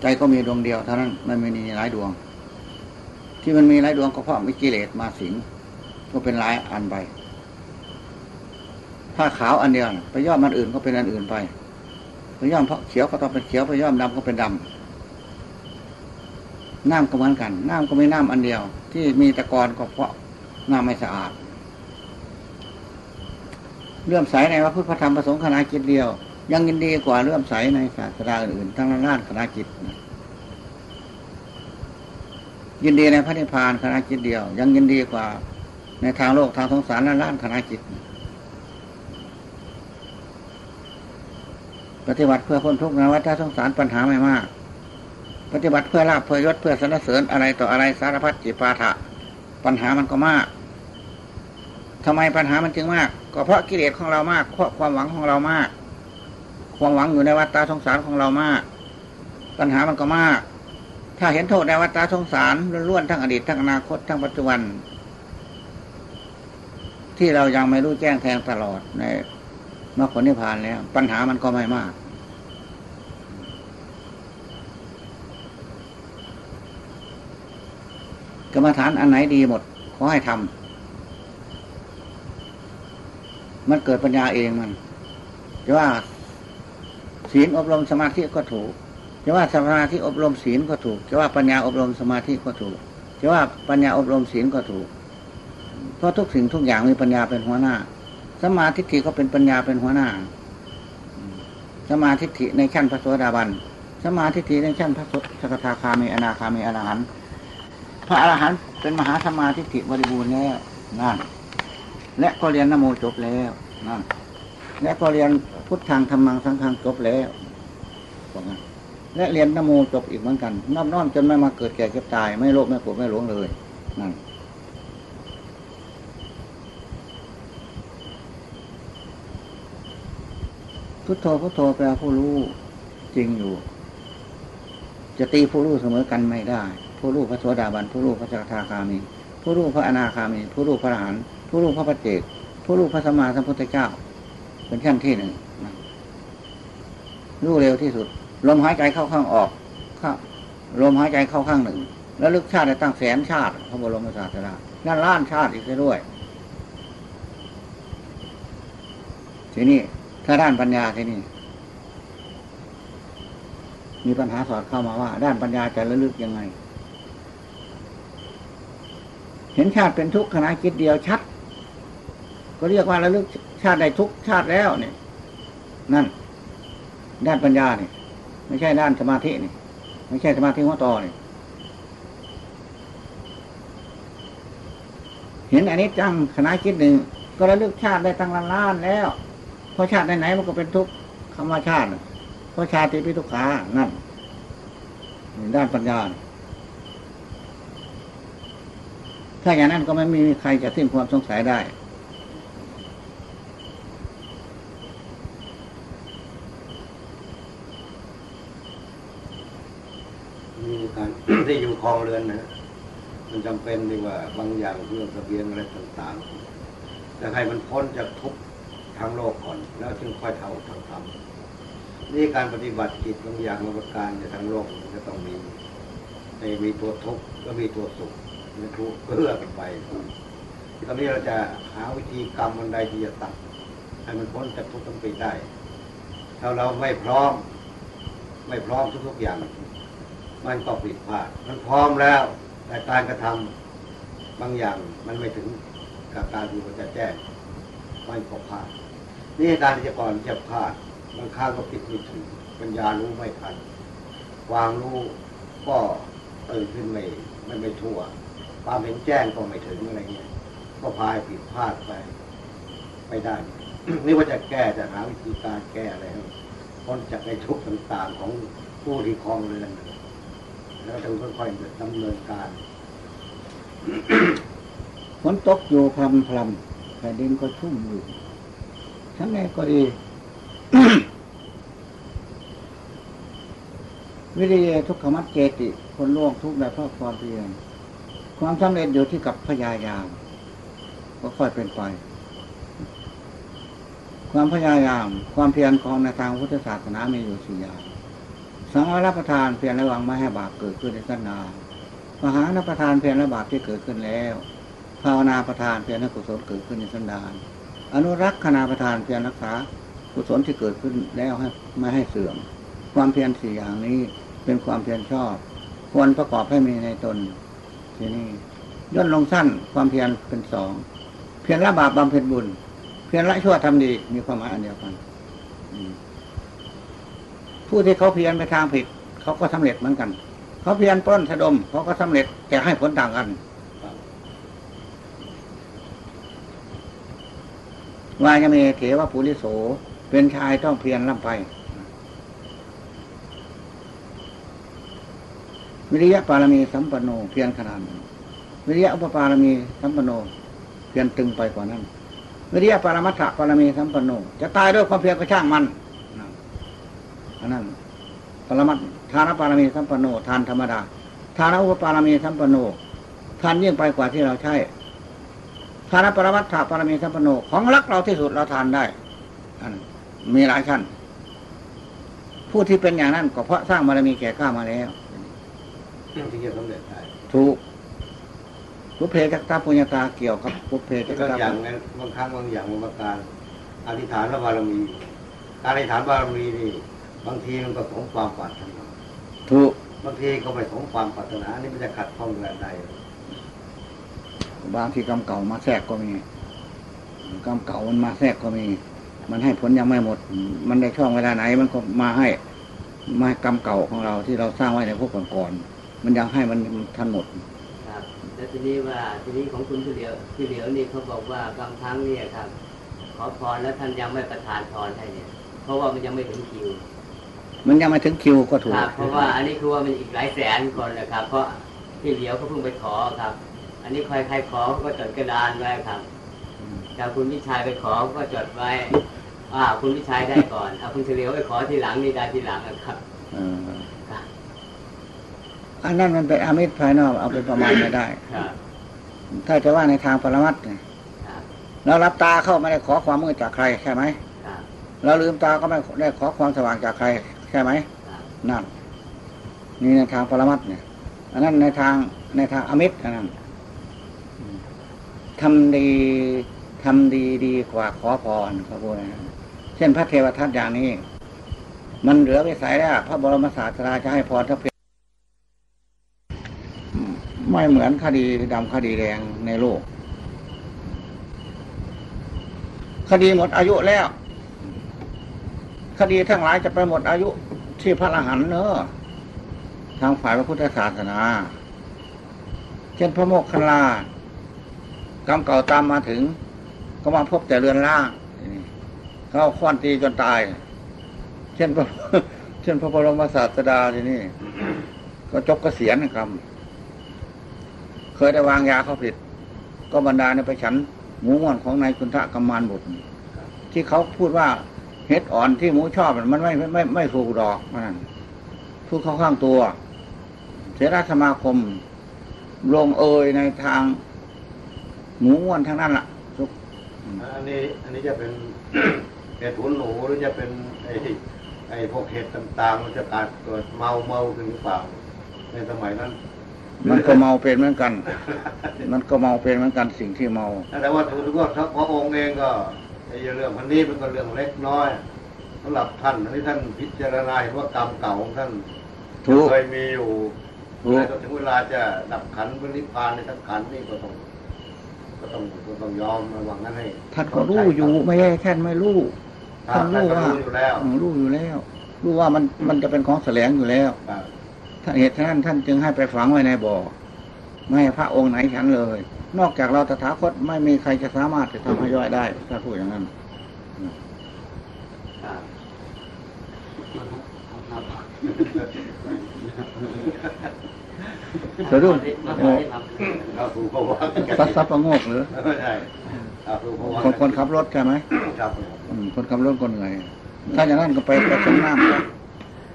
ใจก็มีดวงเดียวเท่านั้นไม่มีหลายดวง ที่มันมีหลายดวงก็เพราะวิกิเลสมาสิง ก็เป็นหลายอันไปถ้าขาวอันเดียวไปย่อมมันอื่นก็เป็นอันอื่นไปไปย่อมเพราะเขียวก็ต้องเป็นเขียวไปย่อมดำก็เป็นดำน้ำก็เหมือนกัน น้ำก็ไม่น้ำอันเดียว ที่มีตะกอนก็เพราะน้ำไม่สะอาดเลื่อมใสในพระพุทธธรรมประสงค์คณะจิตเดียว ยังยินดีกว่าเลื่อมใสในศาสนาอื่นๆทั้งล้านคณะจิตยินดีในพระนิพพานคณะจิตเดียว ยังยินดีกว่า ในทางโลกทางสงสารและล้านคณะจิต ปฏิบัติเพื่อพ้นทุกข์ในวัฏสงสารปัญหาไม่มาก ปฏิบัติเพื่อลาภเพื่อยศเพื่อสรรเสริญอะไรต่ออะไรสารพัดจิปาถะ ปัญหามันก็มากทำไมปัญหามันจึงมาก ก็เพราะกิเลสของเรามากเพราะความหวังของเรามาก ความหวังอยู่ในวัฏฏะสงสารของเรามาก ปัญหามันก็มาก ถ้าเห็นโทษในวัฏฏะสงสารล้วนๆทั้งอดีตทั้งอนาคตทั้งปัจจุบัน ที่เรายังไม่รู้แจ้งแทงตลอดในมรรคผลนิพพานแล้ว ปัญหามันก็ไม่มาก กรรมฐานอันไหนดีหมด ขอให้ทำมันเกิดปัญญาเองมันจะว่าศีลอบรมสมาธิก็ถูกจะว่าสมาธิอบรมศีลก็ถูกจะว่าปัญญาอบรมสมาธิก็ถูกจะว่าปัญญาอบรมศีลก็ถูก เพราะทุกสิ่งทุกอย่างมีปัญญาเป็นหัวหน้าสมาธิฐิก็เป็นปัญญาเป็นหัวหน้า สมาธิฐิในชั้นพระโสดาบัน สมาธิฐิในชั้นพระสกทาคามีอนาคามีอรหันต์พระอรหันต์เป็นมหาสมาธิฐิบริบูรณ์แล้วนั่นและก็เรียนนโมจบแล้วนั่นและก็เรียนพุทธังธรรมังสังฆังจบแล้วบอกงั้นและเรียนนโมจบอีกเหมือนกันน้อมน้อมจนไม่มาเกิดแก่เก็บตาย ไม่โลภไม่โกรธไม่หลงเลยนั่น พุทโธพุทโธแปลผู้รู้จริงอยู่ จะตีผู้รู้เสมอกันไม่ได้ ผู้รู้พระโสดาบันผู้รู้พระสกทาคามี ผู้รู้พระอนาคามี ผู้รู้พระอรหันต์ผู้รู้พระปัจเจกผู้รู้พระสมมาสัมพุทธเจ้า เป็นขั้นที่หนึ่งรู้เร็วที่สุด ลมหายใจเข้าข้างออกเข้าลมหายใจเข้าข้างหนึ่ง แล้วลึกชาติได้ตั้งแสนชาติพระบรมศาสดานั่นล้านชาติอีกด้วยทีนี้ ถ้าด้านปัญญาทีนี้มีปัญหาสอดเข้ามาว่า ด้านปัญญาจะระลึกยังไง เห็นชาติเป็นทุกข์ขณะคิดเดียวชัด ก็เรียกว่าระลึกชาติใดทุกชาติแล้วเนี่ย นั่น ด้านปัญญาเนี่ยไม่ใช่ด้านสมาธินี่ไม่ใช่สมาธิหัวต่อนี่เห็นอันนี้จังขณะคิดหนึ่งก็ระลึกชาติได้ตั้งล้านล้านแล้ว ราะชาติไหนๆมันก็เป็นทุกข์คำว่าชาติเพราะชาติเป็นทุกขานั่นด้านปัญญา ถ้าอย่างนั้นก็ไม่มีใครจะสิ้นความสงสัยได้ มีการที่อยู่คลองเรือนนะมันจำเป็นดีว่าบางอย่างเรื่องทะเบียนอะไรต่างๆแต่ให้มันพ้นจากทุกข์ ทางโลกก่อน แล้วจึงค่อยเท่าทางธรรมนี่การปฏิบัติจิตบางอย่างบางประการในทางโลกมันจะต้องมีในมีตัวทุกข์ก็มีตัวสุขมีทุกข์เพื่อกันไปตอนนี้เราจะหาวิธีกรรมวันใดที่จะตัดให้มันพ้นจากทุกข์ทั้งปีได้ ถ้าเราไม่พร้อม ไม่พร้อมทุกๆอย่าง มันก็ผิดพลาด มันพร้อมแล้ว แต่การกระทำบางอย่างมันไม่ถึงกับการที่มันจะแจ้งมันก็พลาด นี่การที่จะก่อนจะพลาดบางครั้งก็ผิดไม่ถึงปัญญารู้ไม่ทันวางรู้ก็ตื่นขึ้นไม่ไม่ไม่ทั่ว ความเห็นแจ้งก็ไม่ถึงอะไรเงี้ยก็พายผิดพลาดไปไม่ได้ นี่ว่าจะแก้จะหาวิธีการแก้อะไรให้พ้นจากในทุกข์ต่างๆของผู้ที่คลองเรือนแล้วต้องค่อยๆดำเนินการฝนตกอยู่พรำพรำแผ่นดินก็ชุ่มอยู่ ทั้งไงก็ดีวิริยะทุกขมัดเจติ คนล่วงทุกข์ได้เพราะความเพียรความสำเร็จอยู่ที่กับพยายาม ก็ค่อยเป็นไป ความพยายาม ความเพียรของในทางพุทธศาสนามีอยู่สี่อย่างสังวรประทานเพียรระวังไม่ให้บาปเกิดขึ้นในสันดานมหานประทานเพียรละบาปที่เกิดขึ้นแล้ว ภาวนาประทานเพียรให้กุศลเกิดขึ้นในสันดาน อนุรักษณาประทานเพียรรักษากุศลที่เกิดขึ้นแล้วให้ไม่ให้เสื่อม ความเพียรสี่อย่างนี้เป็นความเพียรชอบ ควรประกอบให้มีในตนทีนี้ย่นลงสั้นความเพียรเป็นสองเพียรละบาปบำเพ็ญบุญ เพียรละชั่วทำดีมีความหมายอันเดียวกันผู้ที่เขาเพียรไปทางผิด เขาก็สำเร็จเหมือนกัน เขาเพียรป้นสะดมเขาก็สำเร็จแต่ให้ผลต่างกัน วายเมเถวปุริโส เป็นชายต้องเพียรล่ำไปวิริยะปารมีสัมปันโนเพียรขนาดหนึ่งวิริยะอุปปารมีสัมปันโนเพียรตึงไปกว่านั้น วิริยะปารมัตถปารมีสัมปันโน จะตายด้วยความเพียรก็ช่างมันนะอันนั้นปรมัตทานปารมีสัมปันโนทานธรรมดาทานอุปปารมีสัมปันโนทานยิ่งไปกว่าที่เราใช้ ทานปรมัตถปารมีสัมปันโนของรักเราที่สุดเราทานได้อันมีหลายชั้นผู้ที่เป็นอย่างนั้นก็เพราะสร้างบารมีแก่กล้ามาแล้วที่จะสำเร็จได้ถูกปุเพจักตาปุญญาตาเกี่ยวกับปุเพจักก็ตาอย่างนั้นบางครั้งบางอย่างบางประการอธิษฐานพระบารมี การอธิษฐานบารมีนี่บางทีมันก็สมความปรารถนาถูกบางทีก็ไม่สมความปรารถนาอันนี่มันจะขัดข้องกันใด บางที่กรรมเก่ามาแทรกก็มีกรรมเก่ามันมาแทรกก็มี มันให้ผลยังไม่หมด มันได้ช่วงเวลาไหน มันก็มาให้มาให้กรรมเก่าของเราที่เราสร้างไว้ในพวกก่อนๆมันยังให้มันทันหมดครับแล้วทีนี้ว่าทีนี้ของคุณพี่เหลียวพี่เหลียวนี่เขาบอกว่ากำทั้งเนี่ยครับ ขอพรแล้วท่านยังไม่ประทานพรให้เนี่ย เพราะว่ามันยังไม่ถึงคิวมันยังไม่ถึงคิวก็ถูคกรับเพราะว่าอันนี้คือว่ามันอีกหลายแสนคนนะครับ เพราะพี่เหลียวเขาเพิ่งไปขอครับอั นนี้ใครใครขอเขาก็จดกระดานไว้ครับถ้าคุณวิชัยไปขอก็จดไว้อ่าคุณวิชัยได้ก่อนเอาคุณเฉลียวไปขอทีหลังนี่ได้ทีหลังนะครับเออครับอันนั้นมันเป็นอามิตรภายนอกเอาเป็นประมาณไม่ได้ครับถ้าจะว่าในทางปรมัตถ์เนี่ยครับเรารับตาเข้าไม่ได้ขอความมืดจากใครใช่ไหมครับเราลืมตาก็ไม่ได้ขอความสว่างจากใครใช่ไหมครับนั่นนี่ในทางปรมัตถ์เนี่ย อันนั้นในทางในทางอมิตรอันนั้นอืม ทำดีทำดีดีกว่าขอพรเขาพูดนะเช่นพระเทวทัตอย่างนี้ มันเหลือวิสัยแล้วพระบรมศาสดาจะให้พรทัพเพียงไม่เหมือนคดีดำคดีแดงในโลก คดีหมดอายุแล้ว คดีทั้งหลายจะไปหมดอายุที่พระอรหันต์เนอะทางฝ่ายพระพุทธศาสนา เช่นพระโมกขลา กรรมเก่าตามมาถึง ก็มาพบแต่เรือนร่างเขาค้อนตีจนตาย เช่นพระเช่นพระบรมศาสดาที่นี่ ก็จบกเกษียณนะครับเคยได้วางยาเขาผิด ก็บรรดาเนี่ยไปฉันหมูม่อนของนายคุณทะกำมานบุตร ที่เขาพูดว่าเห็ดอ่อนที่หมูชอบมันไม่ไม่ไม่ไม่ถูกดอกมันพูดเข้าข้างตัว เสราสมาคมลงเอยในทาง หมูม่วนทั้งนั้นล่ะทุกอันนี้อันนี้จะเป็นเห็ดหูหนูหรือจะเป็นไอ้ไอ้พวกเห็ดต่างๆ มันจะการเกิดเมาเมาขึ้นหรือเปล่า ในสมัยนั้น มันก็เมาเป็นเหมือนกัน มันก็เมาเป็นเหมือนกันสิ่งที่เมา แต่ว่าถือว่าพระองค์เองก็ไอ้เรื่องพันนี้มันก็เรื่องเล็กน้อยสำหรับท่านอันนี้ท่านพิจารณาเห็นว่ากรรมเก่าของท่านถูกเคยมีอยู่ถูกแล้วถึงเวลาจะดับขันบริพานในทั้งขันนี่ก็ต้อง ก็ต้องก็ต้องยอมระวังนั้นให้ท่านก็รู้อยู่ไม่ใช่แค่ไม่รู้ท่าท่านนรู้รู้ว่าอยู่แล้วอืมรู้อยู่แล้ว รู้ว่ามันมันจะเป็นของแสลงอยู่แล้วครับท่านเหตุฉะนั้นท่านจึงให้ไปฝังไว้ในบ่อไม่ให้พระองค์ไหนฉันเลย นอกจากเราตถาคตไม่มีใครจะสามารถจะทำให้ย่อยได้ถ้าพูดอย่างนั้นครับ สะดุ้งมาขโอ้อที่ทำเราถูกเขาว่าซัดซัดประโงกหรือไม่ใช่เราถูกเขาว่าคนคนขับรถใช่ไหมครับอืมคนขับรถคนเหนื่อยถ้าอย่างนั้นก็ไปไปส่งน้ำไป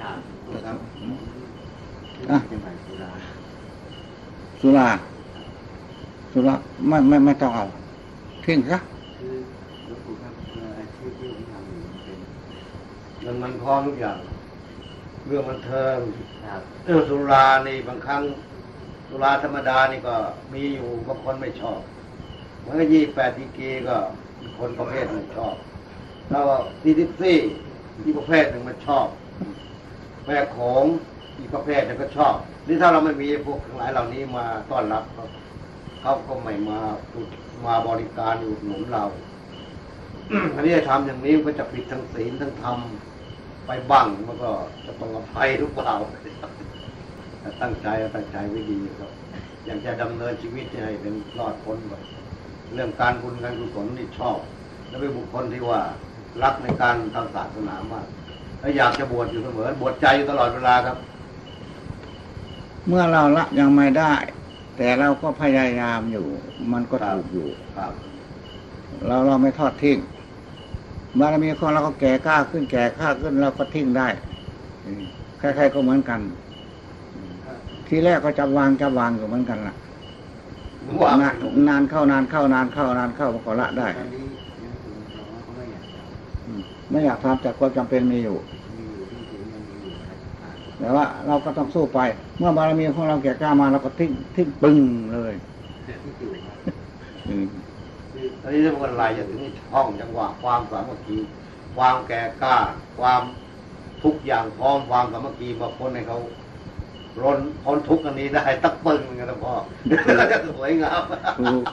ครับครับอะสุราสุราไม่ไม่ไม่ต้องเอาทิ้งซะคือหลวงปู่ครับเอ่ออาชีพที่ผมทำอยู่มันเป็นมันมันพร้อมทุกอย่าง เรื่องบันเทิงครับเรื่องสุรานี่บางครั้ง สุราธรรมดานี่ก็มีอยู่บางคนไม่ชอบเหมันก็ยี่แปดดีกรีก็มีคนประเภทหนึ่งชอบ แล้วดีดิซี่ที่ประเภทหนึ่งมันชอบแม่โขงอีกประเภทหนึงก็ชอบ นี่ถ้าเราไม่มีพวกทั้งหลายเหล่านี้มาต้อนรับเขาเขาก็ไม่มาอุดมาบริการอุดหนุนเราอันนี้จะทำอย่างนี้ก็จะผิดทั้งศีลทั้งธรรม ไปบ้างมันก็จะต้องอภัยหรือเปล่าแต่ตั้งใจตั้งใจไว้ดีครับ อยากจะดำเนินชีวิตให้เป็นรอดพ้นแบบเรื่องการบุญการกุศลนี่ชอบ และเป็นบุคคลที่ว่ารักในการทางศาสนามากและอยากจะบวชอยู่เสมอบวชใจอยู่ตลอดเวลาครับ เมื่อเราละยังไม่ได้ แต่เราก็พยายามอยู่ มันก็ถูกอยู่ครับ เราเราไม่ทอดทิ้ง บารมีของเราก็แก่กล้าขึ้นแก่กล้าขึ้นเราก็ทิ้งได้อืมใครๆก็เหมือนกัน ทีแรกก็จับวางจับวางอยู่เหมือนกันล่ะนานเข้านานเข้านานเข้านานเข้าก็ละได้ ไม่อยากจะอืมไม่อยากทำแต่ความจำเป็นมีอยู่มีอยู่ที่จริงมันมีอยู่แต่ว่าเราก็ต้องสู้ไป เมื่อบารมีของเราแก่กล้ามาเราก็ทิ้งทิ้งปึ้งเลยอื ตอนนี้เรื่องอะไรจะถึงห้องจังหวะความสามัคคีความแก่กล้า ความทุกอย่างพร้อมความสามัคคีมาพ้นให้เขาร้นพ้นทุกข์อันนี้ได้ตักปึ้งเหมือนกันนะพ่อสวยงามถูก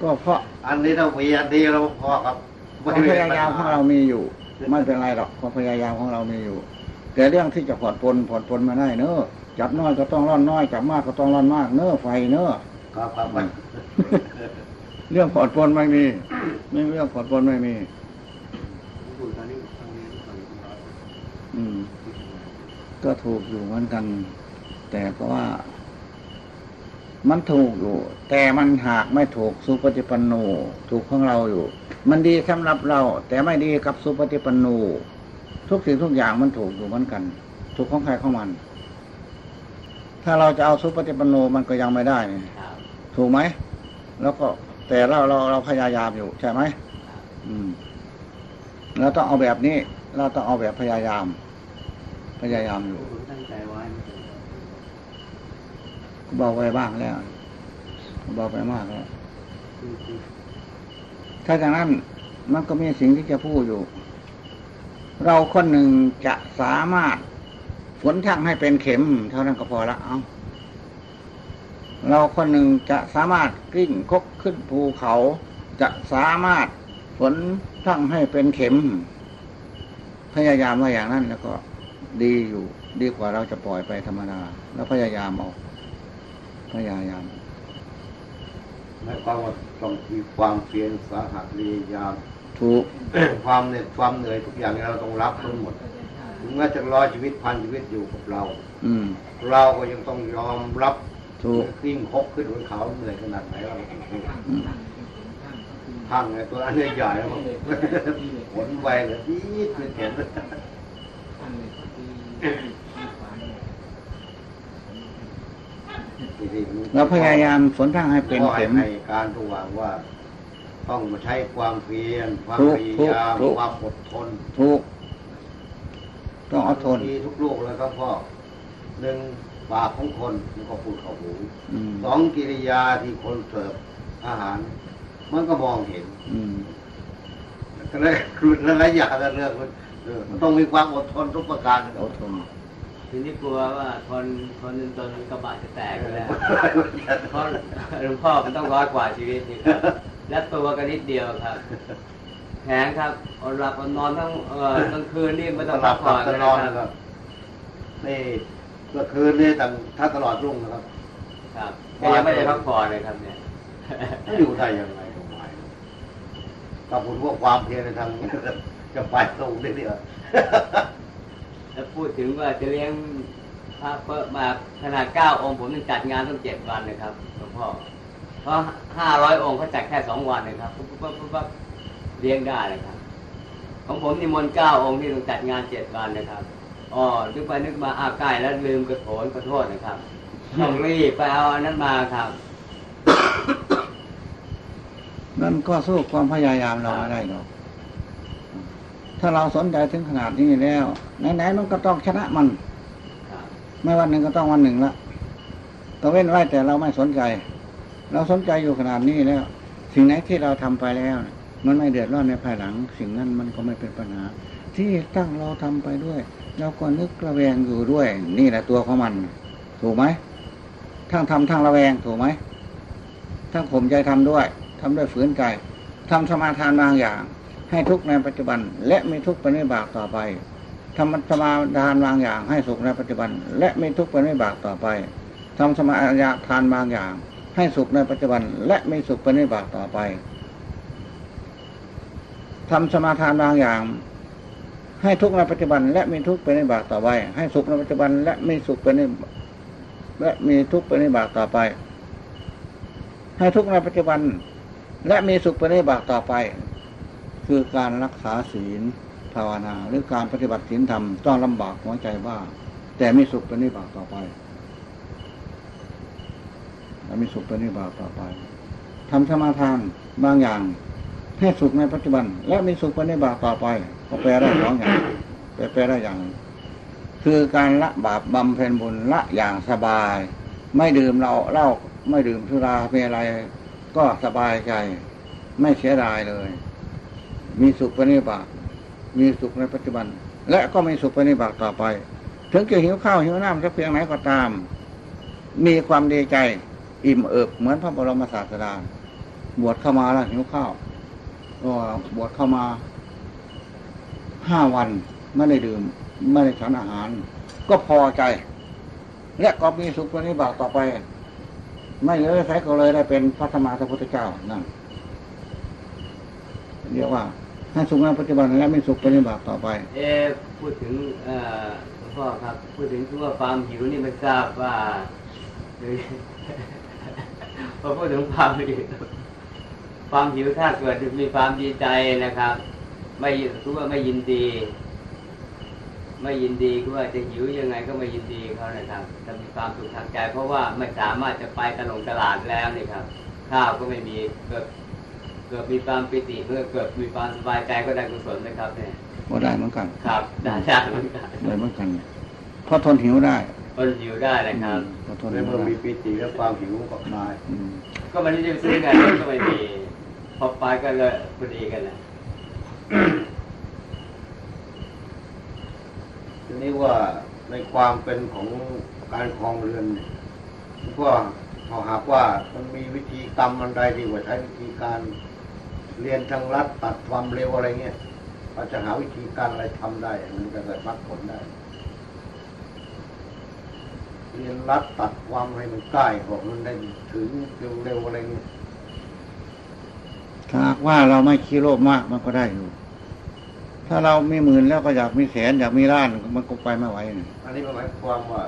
ก็เพราะอันนี้เรามีอันนี้เราพอครับความพยายามของเรามีอยู่ ไม่เป็นไรหรอกความพยายามของเรามีอยู่ แต่เรื่องที่จะผ่อนปลนผ่อนปลนมาได้เนอะจับน้อยก็ต้องร่อนน้อยจับมากก็ต้องร่อนมากเนอะไฟเนอะ ครับครับเรื่องผ่อนปลนไม่มี ไม่มีเรื่องผ่อนปลนไม่มีหลวงปู่ตอนนี้ตอนนี้ตอนนี้ร้อยอืมที่ทำงานก็ถูกอยู่เหมือนกัน แต่ก็ว่า มันถูกอยู่ แต่มันหากไม่ถูกสุปฏิปันโนถูกของเราอยู่ มันดีสำหรับเรา แต่ไม่ดีกับสุปฏิปันโนทุกสิ่งทุกอย่างมันถูกอยู่เหมือนกันถสุขของใครของมัน ถ้าเราจะเอาสุปฏิปันโนมันก็ยังไม่ได้นี่ครับ ถูกไหม แล้วก็แต่เราเราเราพยายามอยู่ใช่ไหมอืมเราต้องเอาแบบนี้ เราต้องเอาแบบพยายาม พยายามอยู่ผมตั้งใจไว้ไม่เบาไปบ้างแล้วเบาไปมากแล้วคือคือถ้าจากนั้นมันก็มีสิ่งที่จะพูดอยู่ เราคนหนึ่งจะสามารถฝนช่างให้เป็นเข็ม เท่านั้นก็พอละเอ้า เราคนหนึ่งจะสามารถกลิ้งคกขึ้นภูเขา จะสามารถฝนช่างให้เป็นเข็ม พยายามว่าอย่างนั้นแล้วก็ดีอยู่ ดีกว่าเราจะปล่อยไปธรรมดา แล้วพยายามเอาพยายามหมายความว่าต้องมีความเพียรสาหัสพยายามถูกความเหน็ดความเหนื่อยทุกอย่างเราต้องรับทั้งหมดถึงแม้จะร้อยชีวิตพันชีวิตอยู่กับเรา อืมเราก็ยังต้องยอมรับ ถูกกลิ้งคกขึ้นบนเขาเหนื่อยขนาดไหนเราก็ต้องสู้อืมพังไงตัวอันใหญ่ๆแล้วมันผลไปเลยดีดไม่เห็นเราพยายามฝนช่างให้เป็นเข็มให้การระหว่างว่า ต้องมาใช้ความเพียรความพยายามความอดทนถูกต้องอดทนทุกลูกเลยครับพ่อหนึ่ง ปากของคนมันก็พูดเข้าหูอืมสองกิริยาที่คนเสิร์ฟอาหาร มันก็มองเห็นอืมก็เลยคือหลายอย่างกันเรื่องมันเออมันต้องมีความอดทนทุกประการนะอดทนทีนี้กลัวว่าทนทนจนกระบะจะแตกไปแล้วเพราะหลวงพ่อมันต้องร้อยกว่าชีวิตนี่ครับและตัวกันนิดเดียวครับแข็งครับอดหลับอดนอนทั้งเอ่อกลางคืนนี่ไม่ต้องหลัพับกหลัผ่อบนตเลยลอดนะนะคครัรับบนี่ เมื่อคืนนี่ตั้งถ้าตลอดรุ่งนะครับ ครับก็ยังไม่ได้พักผ่อนเลยครับเนี่ยไม่อยู่ได้ยังไงก็ไม่รู้ถ้าพูดว่าความเพียรในทางจะไปตรงได้เดียวแล้วพูดถึงว่าจะเลี้ยงพระเพิ่มมาขนาดเก้าองค์ผมต้องจัดงานต้องเจ็ดวันนะครับหลวงพ่อเพราะห้าร้อยองค์เขาจัดแค่สองวันนะครับปุ๊บปุ๊บปุ๊บปุ๊บเลี้ยงได้เลยครับ ของผมนิมนต์เก้าองค์ที่ต้องจัดงานเจ็ดวันนะครับ อ๋อนึกไปนึกมาอ้าวใกล้แล้วลืมกระโถนขอโทษนะครับต้องรีบไปเอาอันนั้นมาครับ นั่นก็สู้ความพยายามเราไม่ได้หรอกถ้าเราสนใจถึงขนาดนี้แล้วไหนๆมันก็ต้องชนะมันครับไม่วันหนึ่งก็ต้องวันหนึ่งละก็เว้นไว้แต่เราไม่สนใจ เราสนใจอยู่ขนาดนี้แล้วสิ่งไหนที่เราทำไปแล้วน่ะมันไม่เดือดร้อนในภายหลัง สิ่งนั้นมันก็ไม่เป็นปัญหา ที่ตั้งเราทำไปด้วย เราก็นึกระแวงอยู่ด้วย นี่แหละตัวของมัน ถูกไหมทั้งทำทั้งระแวงถูกไหมทั้งข่มใจทำด้วยทำด้วยฝืนใจทำสมาทานบางอย่าง ให้ทุกในปัจจุบัน และไมีทุกเป็นวิบากต่อไปทำสมาทานบางอย่าง ให้สุขในปัจจุบัน และไมีทุกข์เป็นวิบากต่อไปทำสมาทานบางอย่าง ให้สุขในปัจจุบัน และไมีสุขเป็นวิบากต่อไปทำสมาทานบางอย่าง ให้ทุกในปัจจุบัน และมีทุกเป็นวิบากต่อไป ให้สุขในปัจจุบัน และมีสุขเป็นวิบากและมีทุกเป็นวิบากต่อไป ให้ทุกในปัจจุบัน และมีสุขเป็นวิบากต่อไป คือการรักษาศีลภาวนา หรือการปฏิบัติศีลธรรมต้องลำบากหัวใจบ้าแต่มีสุขเป็นวิบากต่อไปและมีสุขเป็นวิบากต่อไปทำสมาทานบางอย่างให้สุขในปัจจุบัน และมีสุขเป็นวิบากต่อไป ก็แปลได้สองอย่างแปลแปลได้อย่าง คือการละบาปบำเพ็ญบุญละอย่างสบาย ไม่ดื่มเราเหล้าไม่ดื่มสุราเมรัยก็สบายใจ ไม่เสียดายเลย มีสุขป็นนิบากมีสุขในปัจจุบัน และก็มีสุขป็นนิบากต่อไป ถึงจะหิวข้าวหิวน้ำสักเพียงไหนก็ตาม มีความดีใจ อิ่มเอิบเหมือนพระบรมศาสดาบวชเข้ามาแล้วหิวข้าวก็บวชเข้ามา ห้าวันไม่ได้ดื่ม ไม่ได้ฉันอาหาร ก็พอใจ และก็มีสุขป็นนิบากต่อไป ไม่เลยใครก็เลยได้เป็นพระธรรมสัพพุทธเจ้านั่นเรียกว่าให้สุขในปัจจุบันและไม่สุขเป็นวิบากต่อไป เอพูดถึงเอ่อพ่อครับ พูดถึงที่ว่าความหิวนี่ไม่ทราบว่าพอพูดถึงความหิวความหิวถ้าเกิดมีความดีใจนะครับ ไม่รู้ว่าไม่ยินดี ไม่ยินดีคือว่าจะหิวยังไงก็ไม่ยินดีเขานะครับจะมีความสุขทางใจ เพราะว่าไม่สามารถจะไปตลงตลาดแล้วนี่ครับ ข้าวก็ไม่มีเกิดเกิดมีความปิติเมื่อเกิดมีความสบายใจก็ได้กุศลนะครับเนี่ยก็ได้เหมือนกัน ครับได้ได้เหมือนกันได้เหมือนกันเพราะทนหิวได้คนหิวได้นะครับเพราะทนในหิวเมื่อได้มีปิติและความหิวก็คลายอืมก็มันจะไปซื้อกันก็ไม่มีพอไปก็เลยพอดีกันแหละ ทีนี้ว่าในความเป็นของการครองเรือนเนี่ยก็ถ้าหากว่ามันมีวิธีกรรมอันใดดีกว่าใช้วิธีการเรียนทางรัฐตัดความเร็วอะไรเงี้ยเราจะหาวิธีการอะไรทำได้ มันจะเกิดมรรคผลได้ เรียนรัดตัดความให้มันใกล้บอกมันได้ถึงเร็วๆอะไรเงี้ยถ้าหากว่าเราไม่ขี้โลภมากมันก็ได้อยู่ ถ้าเรามีหมื่นแล้วก็อยากมีแสนอยากมีล้านมันก็ไปไม่ไหวนะอันนี้มันหมายความว่า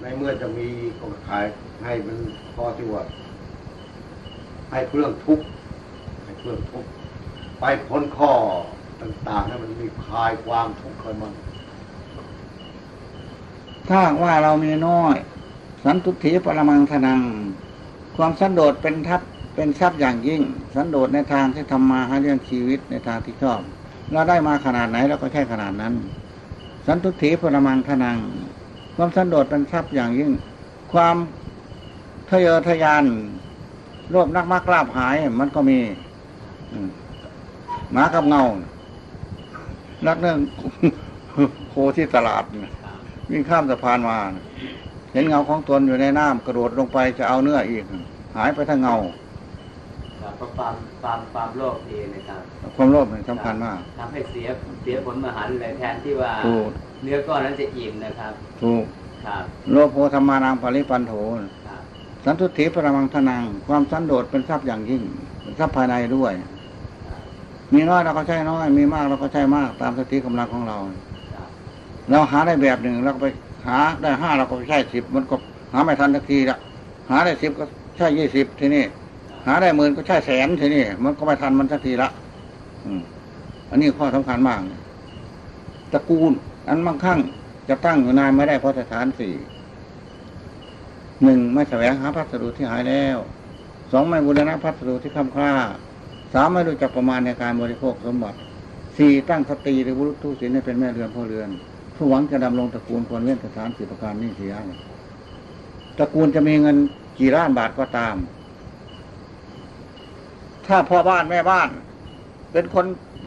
ในเมื่อจะมีก็ขายให้มันพอที่ว่าให้เครื่องทุกข์ให้เครื่องทุกข์ไปพ้นข้อต่างๆให้มันมีคลายความทุกข์เคยมันถ้าหากว่าเรามีน้อย สันตุถีปรมังธนัง ความสันโดษเป็นทัพเป็นทรัพย์อย่างยิ่ง สันโดษในทางที่ทำมาให้เรื่องชีวิตในทางที่ชอบ เราได้มาขนาดไหนเราก็ใช่ขนาดนั้น สันตุถีปรมังธนัง ความสันโดษเป็นทรัพย์อย่างยิ่ง ความทะเยอทะยานโลภนักมักลาบหาย มันก็มีหมากับเงา นักเรื่องโคที่ตลาดวิ่งข้ามสะพานมา เห็นเงาของตนอยู่ในน้ำกระโดดลงไปจะเอาเนื้ออีก หายไปทั้งเงา เพราะความความความโลภนี่นะครับความโลภนี่สำคัญมากทำให้เสียเสียผลมหันต์เลยแทนที่ว่าถูกเนื้อก้อนนั้นจะอิ่มนะครับ ถูกครับโลภโภธรรมานังปริปันโถครับสันตุถีปรมังธนัง ความสันโดษเป็นทรัพย์อย่างยิ่งเป็นทรัพย์ภายในด้วยครับมีน้อยเราก็ใช้น้อย มีมากเราก็ใช้มาก ตามสติกำลังของเราครับเราหาได้แบบหนึ่งเราก็ไปหาได้ห้าเราก็ไปใช้สิบมันก็หาไม่ทันทักทีละหาได้สิบก็ใช้ยี่สิบทีนี้ หาได้หมื่นก็ใช้แสนทีนี้มันก็ไม่ทันมันทักทีละอืมอันนี้ข้อสำคัญมากตระกูล อันบางครั้งจะตั้งอยู่นานไม่ได้เพราะสถานสี่หนึ่งไม่แสวงหาพัสดุที่หายแล้วสองไม่บูรณะพัสดุที่ค้ำค่าสามไม่รู้จักประมาณในการบริโภคสมบัติสี่ตั้งสตรีหรือบุรุษทุศิลให้เป็นแม่เรือนพ่อเรือนผู้หวังจะดำรงตระกูลควรเว้นสถานสิประการนี่เสียตระกูลจะมีเงินกี่ล้านบาทก็ตาม ถ้าพ่อบ้านแม่บ้าน เป็นคน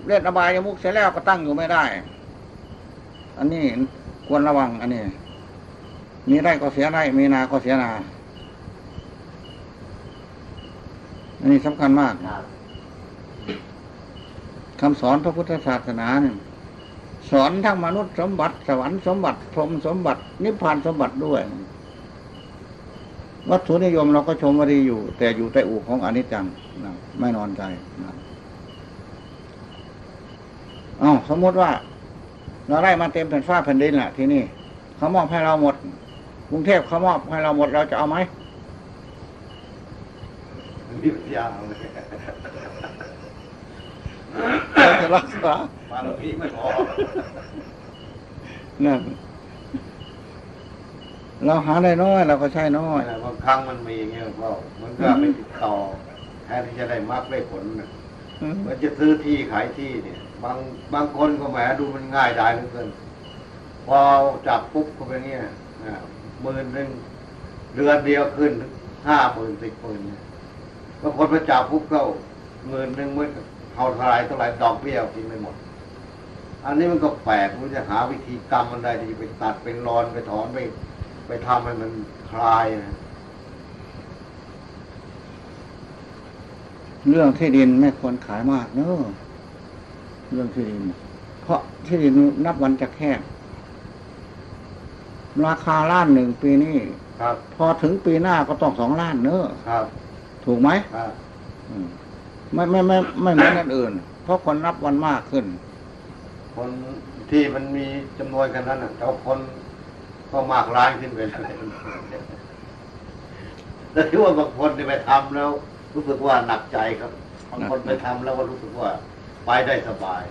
เล่นอบายยมุกเสร็จแล้วก็ตั้งอยู่ไม่ได้ อันนี้ควรระวัง อันนี้ มีได้ก็เสียได้มีนาก็เสียนา อันนี้สำคัญมากครับคำสอนพระพุทธศาสนาเนี่ยสอนทั้งมนุษย์สมบัติ สวรรค์สมบัติพรหมสมบัติ นิพพานสมบัติด้วย วัตถุนิยมเราก็ชมว่าดีอยู่ แต่อยู่ใต้อู่ของอนิจจังนะไม่นอนใจนะเอาสมมติว่า เราได้มาเต็มแผ่นฟ้าแผ่นดินแหละที่นี่เขามอบให้เราหมดกรุงเทพเขามอบให้เราหมดเราจะเอาไหมมันมีปัญญาเลยเราจะรักษาบางทีไม่พอนั่น เราหาได้น้อยเราก็ใช้น้อยบางครั้งมันมีอย่างเงี้ยก็มันก็ไปติดต่อแทนที่จะได้มรรคได้ผลนะเหมันจะซื้อที่ขายที่เนี่ย บางบางคนก็แหมดูมันง่ายได้เหลือเกินพอจับปุ๊บก็เป็นเงี้ยนะหมื่นหนึ่งเดือนเดียวขึ้นห้าหมื่นสิบหมื่นเนี่ยบางคนไปจับปุ๊บก็หมื่นหนึ่งมันเท่าไหรเท่าไหรดอกเบี้ยกินไม่หมด อันนี้มันก็แปลกมันจะหาวิธีกรรมมันใดที่ไปตัดไปรอนไปถอนไป ไปทำให้มันคลายนะเรื่องที่ดินไม่ควรขายมากเนอะเรื่องที่ดิน เพราะที่ดินนับวันจะแคบราคาล้านหนึ่งปีนี้ครับ พอถึงปีหน้าก็ต้องสองล้านเนอะครับ ถูกไหมครับอืมไม่ไม่ไม่ไม่เหมือนอันอื่น เพราะคนนับวันมากขึ้น คนที่มันมีจำนวนกันนั้นน่ะแต่ว่าคน ก็มากร้ายขึ้นไปเลยแต่ที่ว่าบางคนที่ไปทำแล้ว รู้สึกว่าหนักใจครับบางคนไปทำแล้วก็รู้สึกว่าไปได้สบาย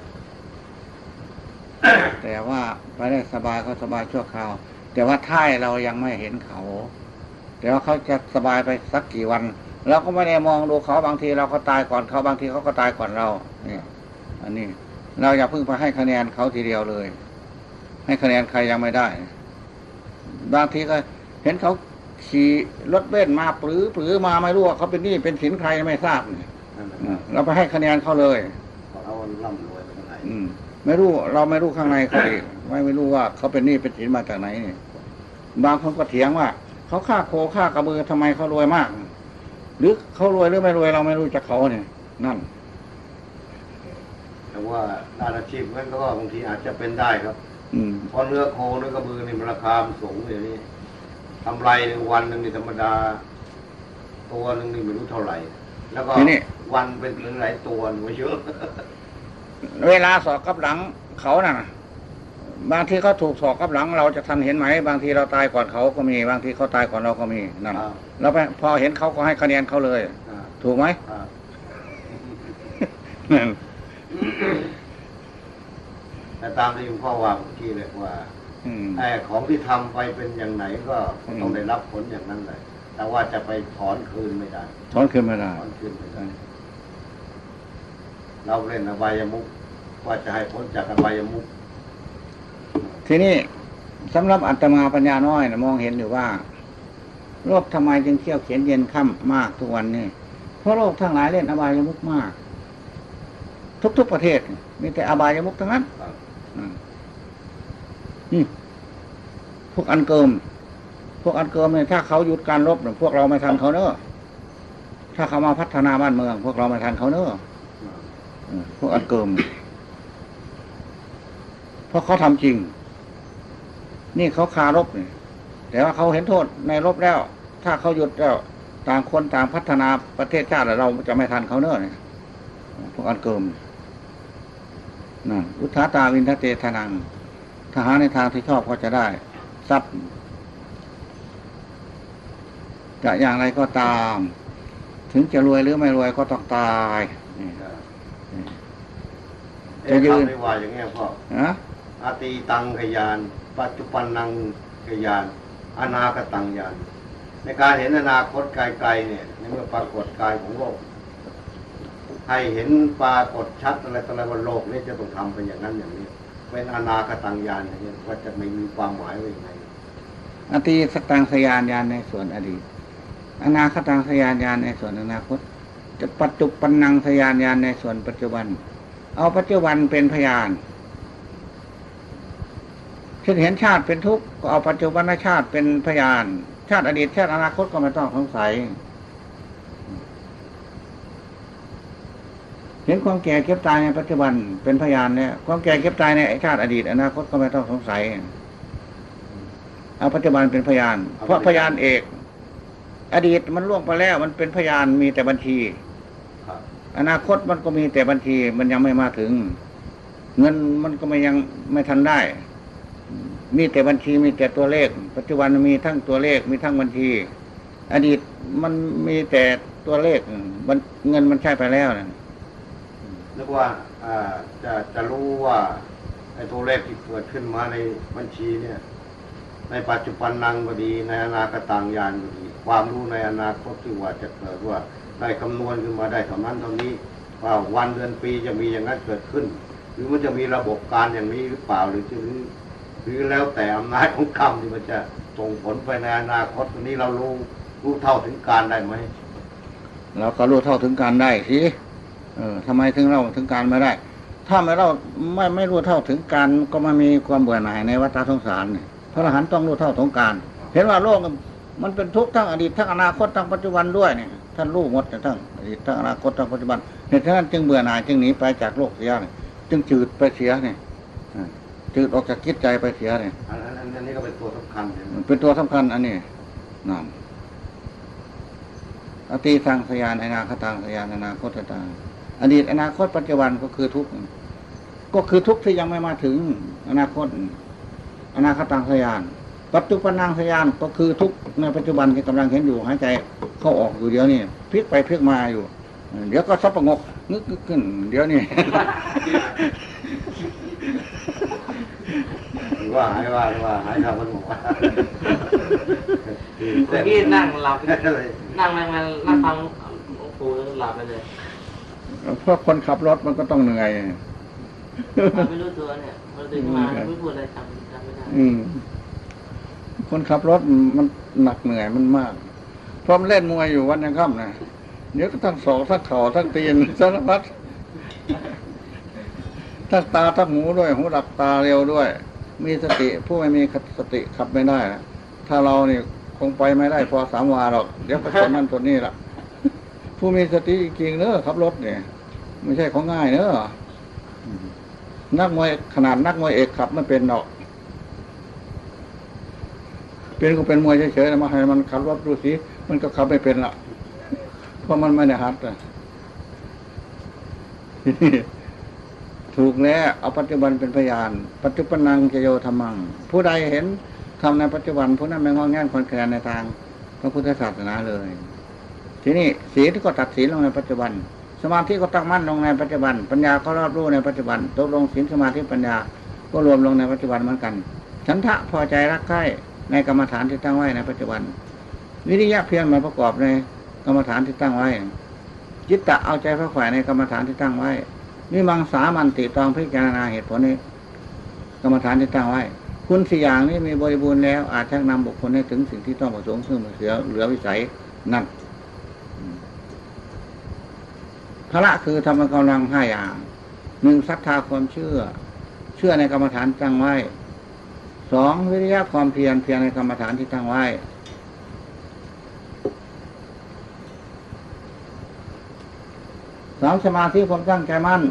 แต่ว่าไปได้สบายก็สบายชั่วคราว แต่ว่าท้ายเรายังไม่เห็นเขา แต่ว่าเขาจะสบายไปสักกี่วันเราก็ไม่ได้มองดูเขาบางทีเราก็ตายก่อนเขาบางทีเขาก็ตายก่อนเราเนี่ยอันนี้ เราอย่าเพิ่งไปให้คะแนนเขาทีเดียวเลย ให้คะแนนใครยังไม่ได้ บางทีก็ เห็นเขาขี่รถเบ้นมาปรือปรือมาไม่รู้ว่าเขาเป็นหนี้เป็นสินใครไม่ทราบเนี่ยนั่นแหละอืมเราไปให้คะแนนเขาเลยเขาเอาร่ำรวยไปเท่าไหร่อืมไม่รู้ เราไม่รู้ข้างในเขาเองไม่ไม่รู้ว่าเขาเป็นหนี้เป็นสินมาจากไหนนี่บางคนก็เถียงว่าเขาฆ่าโคฆ่ากระบือทำไมเขารวยมาก หรือเขารวยหรือไม่รวยเราไม่รู้จากเขาเนี่ย นั่นแต่ว่าด้านอาชีพนั้นก็บางทีอาจจะเป็นได้ครับอืม เพราะเนื้อโคเนื้อกระบือนี่มันราคามันสูงอย่างนี้ทำไรหนึ่งวันหนึ่งนี่ธรรมดา ตัวหนึ่งนี่ไม่รู้เท่าไหร่ แล้วก็ทีนี้วันเป็นถึงหลายตัวหนูเยอะ เวลาสอกกับหลังเขาน่ะบางทีเขาถูกสอกกับหลัง เราจะทันเห็นไหม บางทีเราตายก่อนเขาก็มีบางทีเขาตายก่อนเราก็มีนั่นครับเราไปพอเห็นเขาก็ให้คะแนนเขาเลยอ่าถูกไหมอ่านั่น แต่ตามที่หลวงพ่อว่าเมื่อกี้เลยว่าอืมไอ้ของที่ทำไปเป็นอย่างไหนก็ต้องได้รับผลอย่างนั้นเลยแต่ว่าจะไปถอนคืนไม่ได้ ถอนขึ้นไม่ได้ถอนคืนไม่ได้ เราเล่นอบายมุกว่าจะให้ผลจากอบายมุกทีนี้สำหรับอัตมาปัญญาน้อยนะมองเห็นอยู่ว่า โลกทำไมจึงเที่ยวเขียนเย็นค่ำมากทุกวันนี้เพราะโลกทั้งหลายเล่นอบายมุกมาก ทุกๆประเทศมีแต่อบายมุกทั้งนั้นครับอืมอืม พวกอันเกิม พวกอันเกิมเนี่ยถ้าเขาหยุดการรบพวกเราไม่ทันเขาเนอะถ้าเขามาพัฒนาบ้านเมือง พวกเราไม่ทันเขาเนอะพวกอันเกิมเพราะเขาทำจริง นี่เขาคารบเนี่ยแต่ว่าเขาเห็นโทษในรบแล้ว ถ้าเขาหยุดแล้ว ต่างคนต่างพัฒนาประเทศชาติเราจะไม่ทันเขาเนอะเนี่ยพวกอันเกิม นั่นอุทธาตาวินทเตทนังทหารในทางที่ชอบก็จะได้ ทรัพย์จะอย่างไรก็ตาม ถึงจะรวยหรือไม่รวยก็ต้องตายนี่เอ๊ะจะยืนคำที่ว่าอย่างเงี้ยพ่อนะอาตีตังขยาน ปัจจุบันนังขยาน อนาคตังยาน ในการเห็นอนาคตไกลๆเนี่ยในเมื่อปรากฏกายของโลก ให้เห็นปรากฏชัดอะไรต่ออะไรว่าโลกนี้จะต้องทำเป็นอย่างนั้นอย่างนี้ เป็นอนาคตังยานอย่างนี้ว่าจะไม่มีความหมายว่าอย่างไรอติสตังสยานยานในส่วนอดีต อนาคตังสยานยานในส่วนอนาคต จะปัจจุบันนังสยานยานในส่วนปัจจุบัน เอาปัจจุบันเป็นพยานเช่นเห็นชาติเป็นทุกข์ก็เอาปัจจุบันชาติเป็นพยาน ชาติอดีตชาติอนาคตก็ไม่ต้องสงสัย เห็นความแก่เก็บตายในปัจจุบันเป็นพยานเนี่ยความแก่เก็บตายในชาติอดีต อนาคตก็ไม่ต้องสงสัยเอาปัจจุบันเป็นพยาน เพราะพยานเอก อดีตมันล่วงไปแล้ว มันเป็นพยานมีแต่บัญชีอนาคตมันก็มีแต่บัญชีมันยังไม่มาถึง เงินมันก็ไม่ยังไม่ทันได้ มีแต่บัญชีมีแต่ตัวเลข ปัจจุบันมีทั้งตัวเลขมีทั้งบัญชี อดีตมันมีแต่ตัวเลขเงินมันใช้ไปแล้วนะ นึกว่าจะจะรู้ว่าไอ้ตัวเลขที่เกิดขึ้นมาในบัญชีเนี่ย ในปัจจุบันนังก็ดีในอนาคตังยานก็ดี ความรู้ในอนาคตที่ว่าจะเกิดว่าได้คำนวณขึ้นมาได้เท่านั้นเท่านี้ว่าวันเดือนปีจะมีอย่างนั้นเกิดขึ้น หรือมันจะมีระบบการอย่างนี้หรือเปล่าหรือจะหรือหรือแล้วแต่อำนาจของกรรมที่มันจะส่งผลไปในอนาคตอันนี้เรารู้รู้เท่าถึงการได้ไหมเราก็รู้เท่าถึงการได้สิ เออทำไมถึงเราถึงการไม่ได้ ถ้าไม่เราไม่ไม่รู้เท่าถึงการก็ไม่มีความเบื่อหน่ายในวัฏสงสารเนี่ยพระอรหันต์ต้องรู้เท่าถึงการ เห็นว่าโลกมันเป็นทุกข์ทั้งอดีตทั้งอนาคตทั้งปัจจุบันด้วยเนี่ยท่านรู้หมดทั้งอดีตทั้งอนาคตทั้งปัจจุบันเหตุฉะนั้นจึงเบื่อหน่ายจึงหนีไปจากโลกเสียเนี่ยจึงจืดไปเสียเนี่ยอ่าจืดออกจากคิดใจไปเสียเนี่ยอันอันอันอันนี้ก็เป็นตัวสำคัญใช่ไหมเป็นตัวสำคัญอันนี้นั่นอติทางสยานอนาคตังสยานอนาคตตา อดีตอนาคตปัจจุบันก็คือทุกข์ก็คือทุกข์ที่ยังไม่มาถึง อนาคต อนาคตังสยาน ปัจจุบันนางสยานก็คือทุกข์ในปัจจุบันที่กำลังเห็นอยู่หายใจเข้าออกอยู่เดี๋ยวนี้พลิกไปพลิกมาอยู่ เดี๋ยวก็ซับประงกนึกขึ้น เดี๋ยวนี้ว่าหายว่าว่าหายทางมันหมดเมื่อกี้นั่งหลับเลยนั่งนั่งนั่งนั่งฟังหลวงปู่หลับไปเลยเพราะคนขับรถมันก็ต้องเหนื่อยไม่รู้ตัวเนี่ยมันตื่นขึ้นมาไม่พูดอะไรจำจำไม่ได้อืมคนขับรถมันหนักเหนื่อยมันมากเพราะมันเล่นมวยอยู่วันยังค่ำนะเดี๋ยวก็ทั้งศอกทั้งเข่าทั้งตีนสารพัดทั้งตาทั้งหูด้วย หูดับตาเร็วด้วย มีสติผู้ไม่มีสติขับไม่ได้นะถ้าเราเนี่ยคงไปไม่ได้พอสามวาหรอก เดี๋ยวไปชนนั่นชนนี่ละผู้มีสติจริงๆเนอะขับรถเนี่ย ไม่ใช่ของง่ายเนอะนักมวยขนาดนักมวยเอกขับไม่เป็นหรอก เป็นก็เป็นมวยเฉยๆมาให้มันขับรถดูสิมันก็ขับไม่เป็นละเพราะมันไม่ได้หัดอะถูกแล้วเอาปัจจุบันเป็นพยาน ปัจจุบันนังจะโยธรรมัง ผู้ใดเห็นทำในปัจจุบันผู้นั้นไม่งอแง่คนแคลนในทางพระพุทธศาสนาเลย ทีนี้ศีลก็ตัดศีลลงในปัจจุบัน สมาธิก็ตั้งมั่นลงในปัจจุบัน ปัญญาก็รอบรู้ในปัจจุบันตกลงศีลสมาธิปัญญาก็รวมลงในปัจจุบันเหมือนกันฉันทะพอใจรักใคร่ในกรรมฐานที่ตั้งไว้ในปัจจุบัน วิริยะเพียรมาประกอบในกรรมฐานที่ตั้งไว้ จิตตะเอาใจพระฝ่ายในกรรมฐานที่ตั้งไว้นี่มังสามันติตองพิจารณาเหตุผลในกรรมฐานที่ตั้งไว้ คุณสี่อย่างนี้มีบริบูรณ์แล้วอาจชักนำบุคคลให้ถึงสิ่งที่ต้องประสงค์ซึ่งเหลือเหลือวิสัยนั่น พระคือทำกำลังห้าอย่างหนึ่งศรัทธาความเชื่อ เชื่อในกรรมฐานตั้งไว้สองวิริยะความเพียรเพียรในกรรมฐานที่ตั้งไว้สามสมาธิความตั้งใจมั่น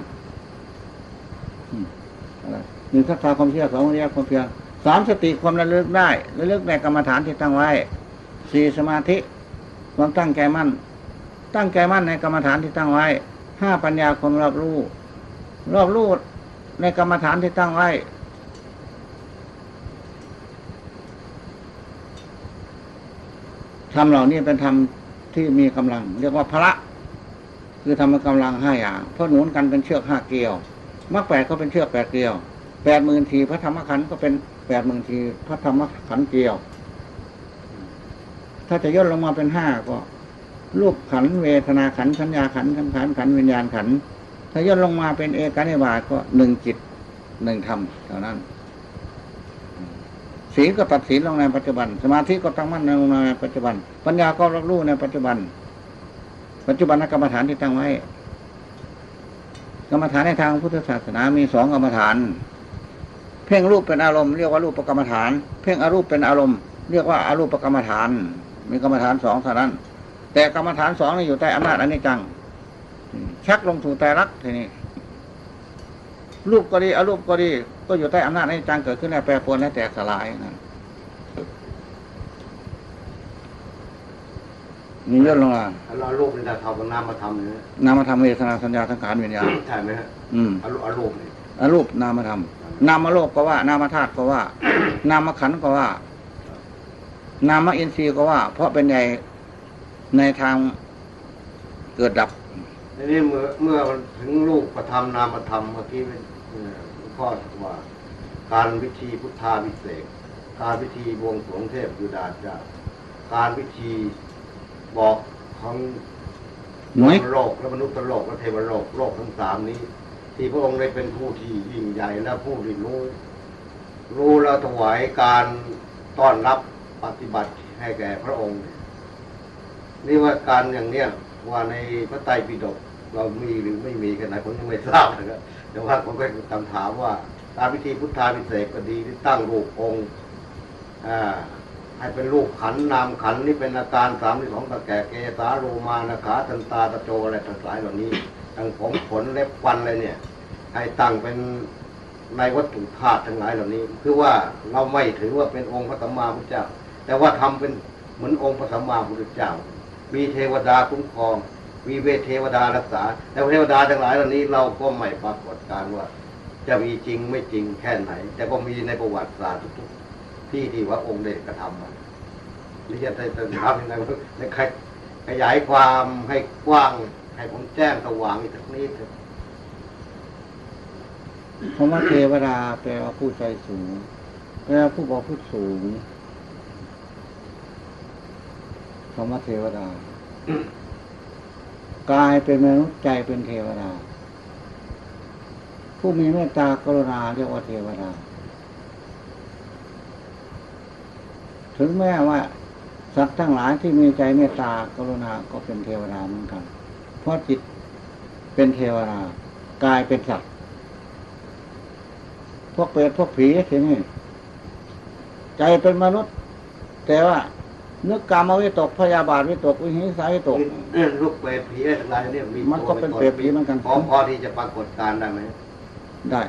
หนึ่งศรัทธาความเชื่อสองวิริยะความเพียรสามสติความระลึกได้ระลึกในกรรมฐานที่ตั้งไว้สี่สมาธิความตั้งใจมั่น ตั้งใจมั่นในกรรมฐานที่ตั้งไว้ ห้าปัญญาความรอบรู้ รอบรู้ในกรรมฐานที่ตั้งไว้ ธรรมเหล่านี้เป็นธรรมที่มีกำลัง เรียกว่าพระ คือธรรมกำลังห้าอย่าง เพราะหนุนกันเป็นเชือกห้าเกลียวมรรคแปดก็เป็นเชือกแปดเกลียวแปดหมื่นทีพระธรรมขันธ์ก็เป็นแปดหมื่นทีพระธรรมขันธ์เกลียว ถ้าจะย่นลงมาเป็นห้าก็ รูปขันเวทนาขันสัญญาขันสังขารขันวิญญาณขันถ้าย่นลงมาเป็นเอกนิบาตก็หนึ่งจิตหนึ่งธรรมเท่านั้นศีลก็ตัดศีลลงในปัจจุบัน สมาธิก็ตั้งมั่นลงในปัจจุบัน ปัญญาก็รับรู้ในปัจจุบัน ปัจจุบันกรรมฐานที่ตั้งไว้กรรมฐานในทางพุทธศาสนามีสองกรรมฐาน เพ่งรูปเป็นอารมณ์เรียกว่ารูปประกรรมฐาน เพ่งอรูปเป็นอารมณ์เรียกว่าอารูปประกรรมฐาน มีกรรมฐานสองเท่านั้น แต่กรรมฐานสองนี่อยู่ใต้อำนาจอนิจจัง ชักลงสู่แต่รักทีนี้รูปก็ดีอารูปก็ดี ก็อยู่ใต้อำนาจอนิจจังเกิดขึ้นและแปรปรวนและแตกสลายนั่นมีเยอะลงมาเราลูกนี่จะทำกับน้ำมาทำเนี่ยนามธรรมเวทนาสัญญาสังขารวิญญาณใช่ไหมฮะอืมอารมณ์อารมณ์นี่อารูปนามธรรมนามโลกก็ว่า นามธาตุก็ว่า นามขันธ์ก็ว่า นามอินทรีย์ก็ว่า เพราะเป็นใหญ่ ในทางเกิดดับทีนี้เมื่อเมื่อถึงลูกประธรรมนามประธรรมเมื่อกี้เป็นเอ่อหลวงพ่อว่า การวิธีพุทธาวิเศษ การวิธีบวงสรวงเทพยูดาจ้าการวิธีบอกของหน่วยโลกและมนุษย์โลกและเทวโลกโลกทั้งสามนี้ ที่พระองค์ได้เป็นผู้ที่ยิ่งใหญ่และผู้ที่รู้รู้แล้วถวายการต้อนรับปฏิบัติให้แก่พระองค์ นี่ว่าการอย่างเนี้ยว่าในพระไตรปิฎกเรามีหรือไม่มีกันไหนผมยังไม่ทราบนะครับแต่ว่าผมก็คำถามว่าการพิธีพุทธาพิเศษก็ดีที่ตั้งรูปองค์อ่าให้เป็นรูปขันนามขันนี่เป็นอาการสามที่สองตะแก่เกสาโรมานาขาตันตาตะโจอะไรทั้งหลายเหล่านี้ทั้งผมขนเล็บฟันอะไรเนี่ยให้ตั้งเป็นในวัตถุธาตุทั้งหลายเหล่านี้ คือว่าเราไม่ถือว่าเป็นองค์พระสัมมาพุทธเจ้า แต่ว่าทำเป็นเหมือนองค์พระสัมมาพุทธเจ้า มีเทวดาคุ้มครอง มีเวทเทวดารักษาแต่เทวดาทั้งหลายเหล่านี้เราก็ไม่ปรากฏการว่า จะมีจริงไม่จริงแค่ไหน แต่ก็มีในประวัติศาสตร์ทุกๆ ที่ที่ว่าองค์ได้กระทำมานี่จะได้จะทำยังไงในขยายความให้กว้าง ให้ผมแจ้งสว่างอีกสักนิดเถอะคำว่าเทวดาแปลว่าผู้ใจสูงแปล้วผู้บอกผู้สูง ธรรมเทวดากายเป็นมนุษย์ใจเป็นเทวดา ผู้มีเมตตากรุณาเรียกว่าเทวดา ถึงแม้ว่าสัตว์ทั้งหลายที่มีใจเมตตากรุณาก็เป็นเทวดาเหมือนกัน เพราะจิตเป็นเทวดากายเป็นสัตว์ พวกเปรตพวกผีทีนี้ใจเป็นมนุษย์ แต่ว่า นึกกรรมวิตกพยาบาทวิตกวิหิงสาวิตกเรื่องลูกเปรตผีอะไรทั้งหลายเนี่ยมีมันก็เป็นเปรตผีเหมือนกันพอพอที่จะปรากฏการณ์ได้ไหมได้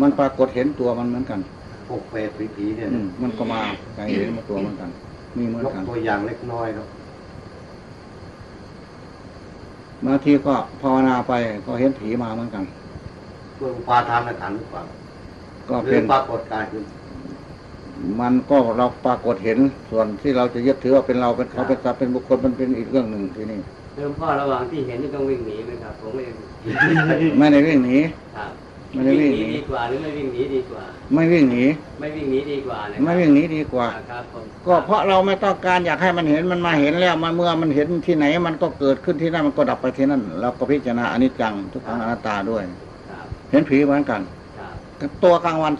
มันปรากฏเห็นตัวมันเหมือนกันพวกเปรตผีผีเนี่ยอืมมันก็มาใจเห็นมาตัวเหมือนกันมีเหมือนยกกันตัวอย่างเล็กน้อยครับบางทีก็ภาวนาไปก็เห็นผีมาเหมือนกันเพื่ออุปาทานขันธ์หรือเปล่าก็หรืเป็อนปรากฏการณ์ขึ้น มันก็เราปรากฏเห็นส่วนที่เราจะยึดถือว่าเป็นเราเป็นเขาเป็นสัตว์เป็นบุคคลมันเป็นอีกเรื่องหนึ่งที่นี่หลวงพ่อระหว่างที่เห็นนี่ต้องวิ่งหนีไหมครับผมไม่ได้ไม่ได้วิ่งหนีครับไม่ได้วิ่งหนีดีกว่าหรือไม่วิ่งหนีดีกว่า ไม่วิ่งหนีไม่วิ่งหนีดีกว่านะครัไม่วิ่งหนีดีกว่าครับผมก็เพราะเราไม่ต้องการอยากให้มันเห็นมันมาเห็นแล้วมันเมื่อมันเห็นที่ไหน มันก็เกิดขึ้นที่นั่นมันก็ดับไปที่นั่นเราก็พิจารณาอนิจจังทุกขังอนัตตาด้วยครับเห็นผีเหมือนกันครับตัวกลางวัน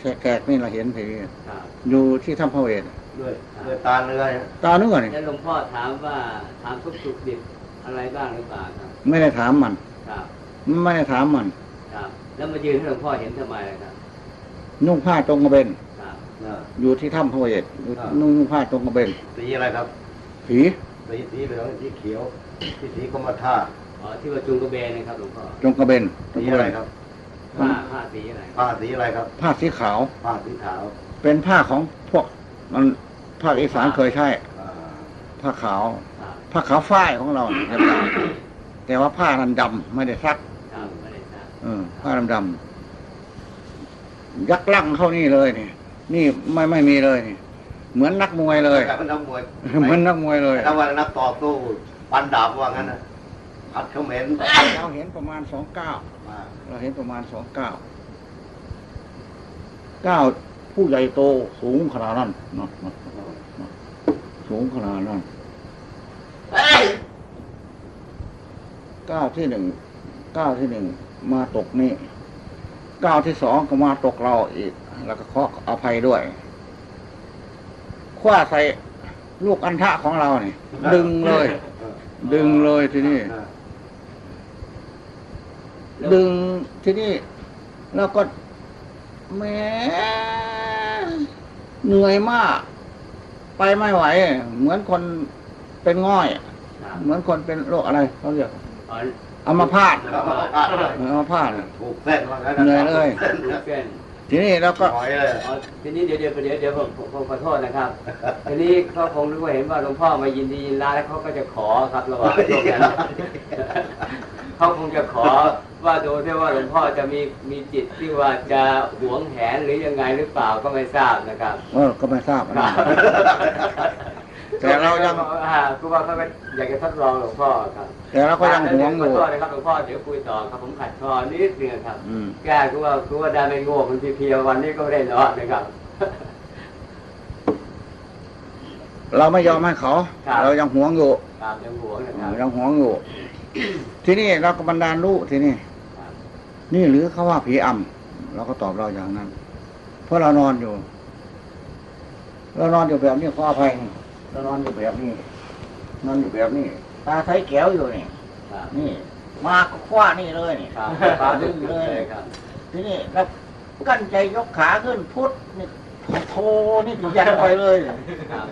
แขกๆนี่เราเห็นผีครับอยู่ที่ถ้ำพระเวทด้วยด้วยตาเนื้อเนี่ยตาเนื้อนี่แล้วหลวงพ่อถามว่าถามทุกสุขดิบอะไรบ้างหรือเปล่าครับไม่ได้ถามมันครับไม่ได้ถามมันครับแล้วมายืนให้หลวงพ่อเห็นทำไมล่ะครับนุ่งผ้าตรงกระเบนครับนะอยู่ที่ถ้ำพระเวทอยู่นุ่งผ้าตรงกระเบนสีอะไรครับผีสีสีเหลืองสีเขียวสีสีกรมท่าอ๋อที่ว่าจุงกระเบนนะครับหลวงพ่อตรงกระเบนตรสีงกระอะเบไรนครับ ผ้าผ้าสีอะไรผ้าสีอะไรครับ ผ้าสีขาว ผ้าสีขาว เป็นผ้าของพวกมันภาคอีสานเคยใช้อ่าผ้าขาวครับผ้าขาวฝ้ายของเราเนี่ยดำๆแต่ว่าผ้านั้นดำไม่ได้ซักครับไม่ได้ทราบเออผ้าดำดำๆยักลั่งเข้านี่เลยนี่นี่ไม่ไม่มีเลยนี่เหมือนนักมวยเลยแต่เป็นนักมวยเหมือนนักมวยเลยถ้าว่านักต่อสู้ปันดาบว่างั้นนะ พัดเขมรเราเห็นประมาณสองเก้าเราเห็นประมาณสองเก้าเก้าผู้ใหญ่โตสูงขนาดนั้นเนาะนะนะสูงขนาดนั้นเก้าที่หนึ่งเก้าที่หนึ่งมาตกนี่เก้าที่สองก็มาตกเราอีก แล้วก็ขออภัยด้วยคว้าใส่ลูกอันทะของเราเนี่ยดึงเลย ดึงเลยทีนี้ ดึงที่นี่แล้วก็แหม้เหนื่อยมาก ไปไม่ไหว เหมือนคนเป็นง่อยครับเหมือนคนเป็นโรคอะไรเขาเรียกอ๋ออัมพาตแล้วก็พลาดเลยอัมพาตถูกเส้นว่างั้นเหนื่อยเลยส้นลูกเส้นทีนี้เราก็หอยเลยอ๋อทีนี้เดี๋ยวเดี๋ยวเดี๋ยวเดี๋ยวผมผมผมขอโทษนะครับ ทีนี้เขาคงรู้ว่าเห็นว่าหลวงพ่อมายินดียินร้ายแล้วเขาก็จะขอครับระหว่างช่วงนั้นเขาคงจะขอ ว่าดูที่ว่าหลวงพ่อจะมีมีจิตที่ว่าจะหวงแหนหรือยังไงหรือเปล่าก็ไม่ทราบนะครับเออก็ไม่ทราบอันนั้นแต่เรายังอ่าคือว่าเขาก็อยากจะทดลองหลวงพ่อครับ แต่เราก็ยังหวงอขอยู่โทษนะครับหลวงพ่อเดี๋ยวคุยต่อครับผมขัดคอนิดนึงครับอืมแก้คือว่าคือว่าได้ไม่โง่มันเพลียๆวันนี้ก็ไม่ได้นอนนะครับ เราไม่ยอมให้เขาครับเรายังหวงอยู่ตามยังหวงนะครับยังหวงอยู่ทีนี้เราก็บันดาลรู้ทีนี้ครับ นี่หรือเขาว่าผีอำเราก็ตอบเราอย่างนั้น เพราะเรานอนอยู่ เรานอนอยู่แบบนี้ขออภัยเรานอนอยู่แบบนี้นอนอยู่แบบนี้ตาใสแก้วอยู่นี่ครับนี่มาก็คว้านี่เลยนี่ครับตาดึงเลยครับทีนี้แล้วกั้นใจยกขาขึ้นพุทธนี่โทนี่ยันไปเลยครับ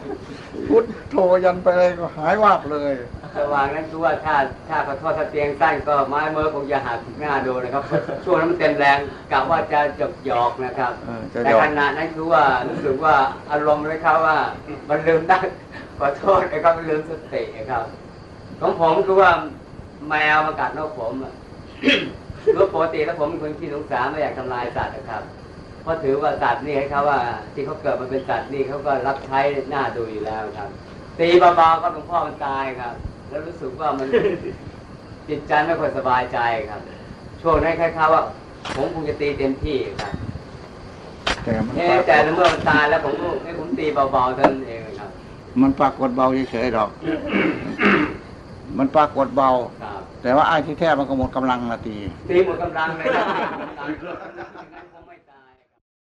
พุทธโทยันไปเลยก็หายวับเลย ระหว่างนั้นคือว่าถ้าถ้าขอโทษถ้าเตียงสั้นก็ไม้เมื่อคงจะหักหน้าดูนะครับ ช่วงนั้นมันเต็มแรงกะว่าจะจบหยอกนะครับเออจะแต่ยอขมณะนั้นคือว่ารู้สึกว่าอารมณ์เลยครับว่า มันลืมได้ขอโทษนะครับมันลืมสติครับ ของผมคือว่าแมวมากัดนกผมอะรู้ปกติแล้วผมเป็นคนขี้สงสารไม่อยากทำลายสัตว์นะครับเพราะถือว่าสัตว์นี่ให้เขาว่า ที่เขาเกิดมาเป็นสัตว์นี่เขาก็รับใช้หน้าดูอยู่แล้วครับตีเบาๆก็หลวงพ่อมันตายครับ แล้วรู้สึกว่ามัน จิตใจไม่ค่อยสบายใจครับ ช่วงนั้นคล้ายๆว่า ผมคงจะตีเต็มที่ครับผแต่มันเอ๊ะแต่เมื่อมันตายแล้วผมก็ให้ผมตีเบาๆเท่านั้นเองครับ มันปรากฏเบาเฉยๆหรอก มันปรากฏเบาครับแต่ว่าไอ้ที่แท้มันก็หมดกำลังนาทีตีหมดกำลังเลยครับ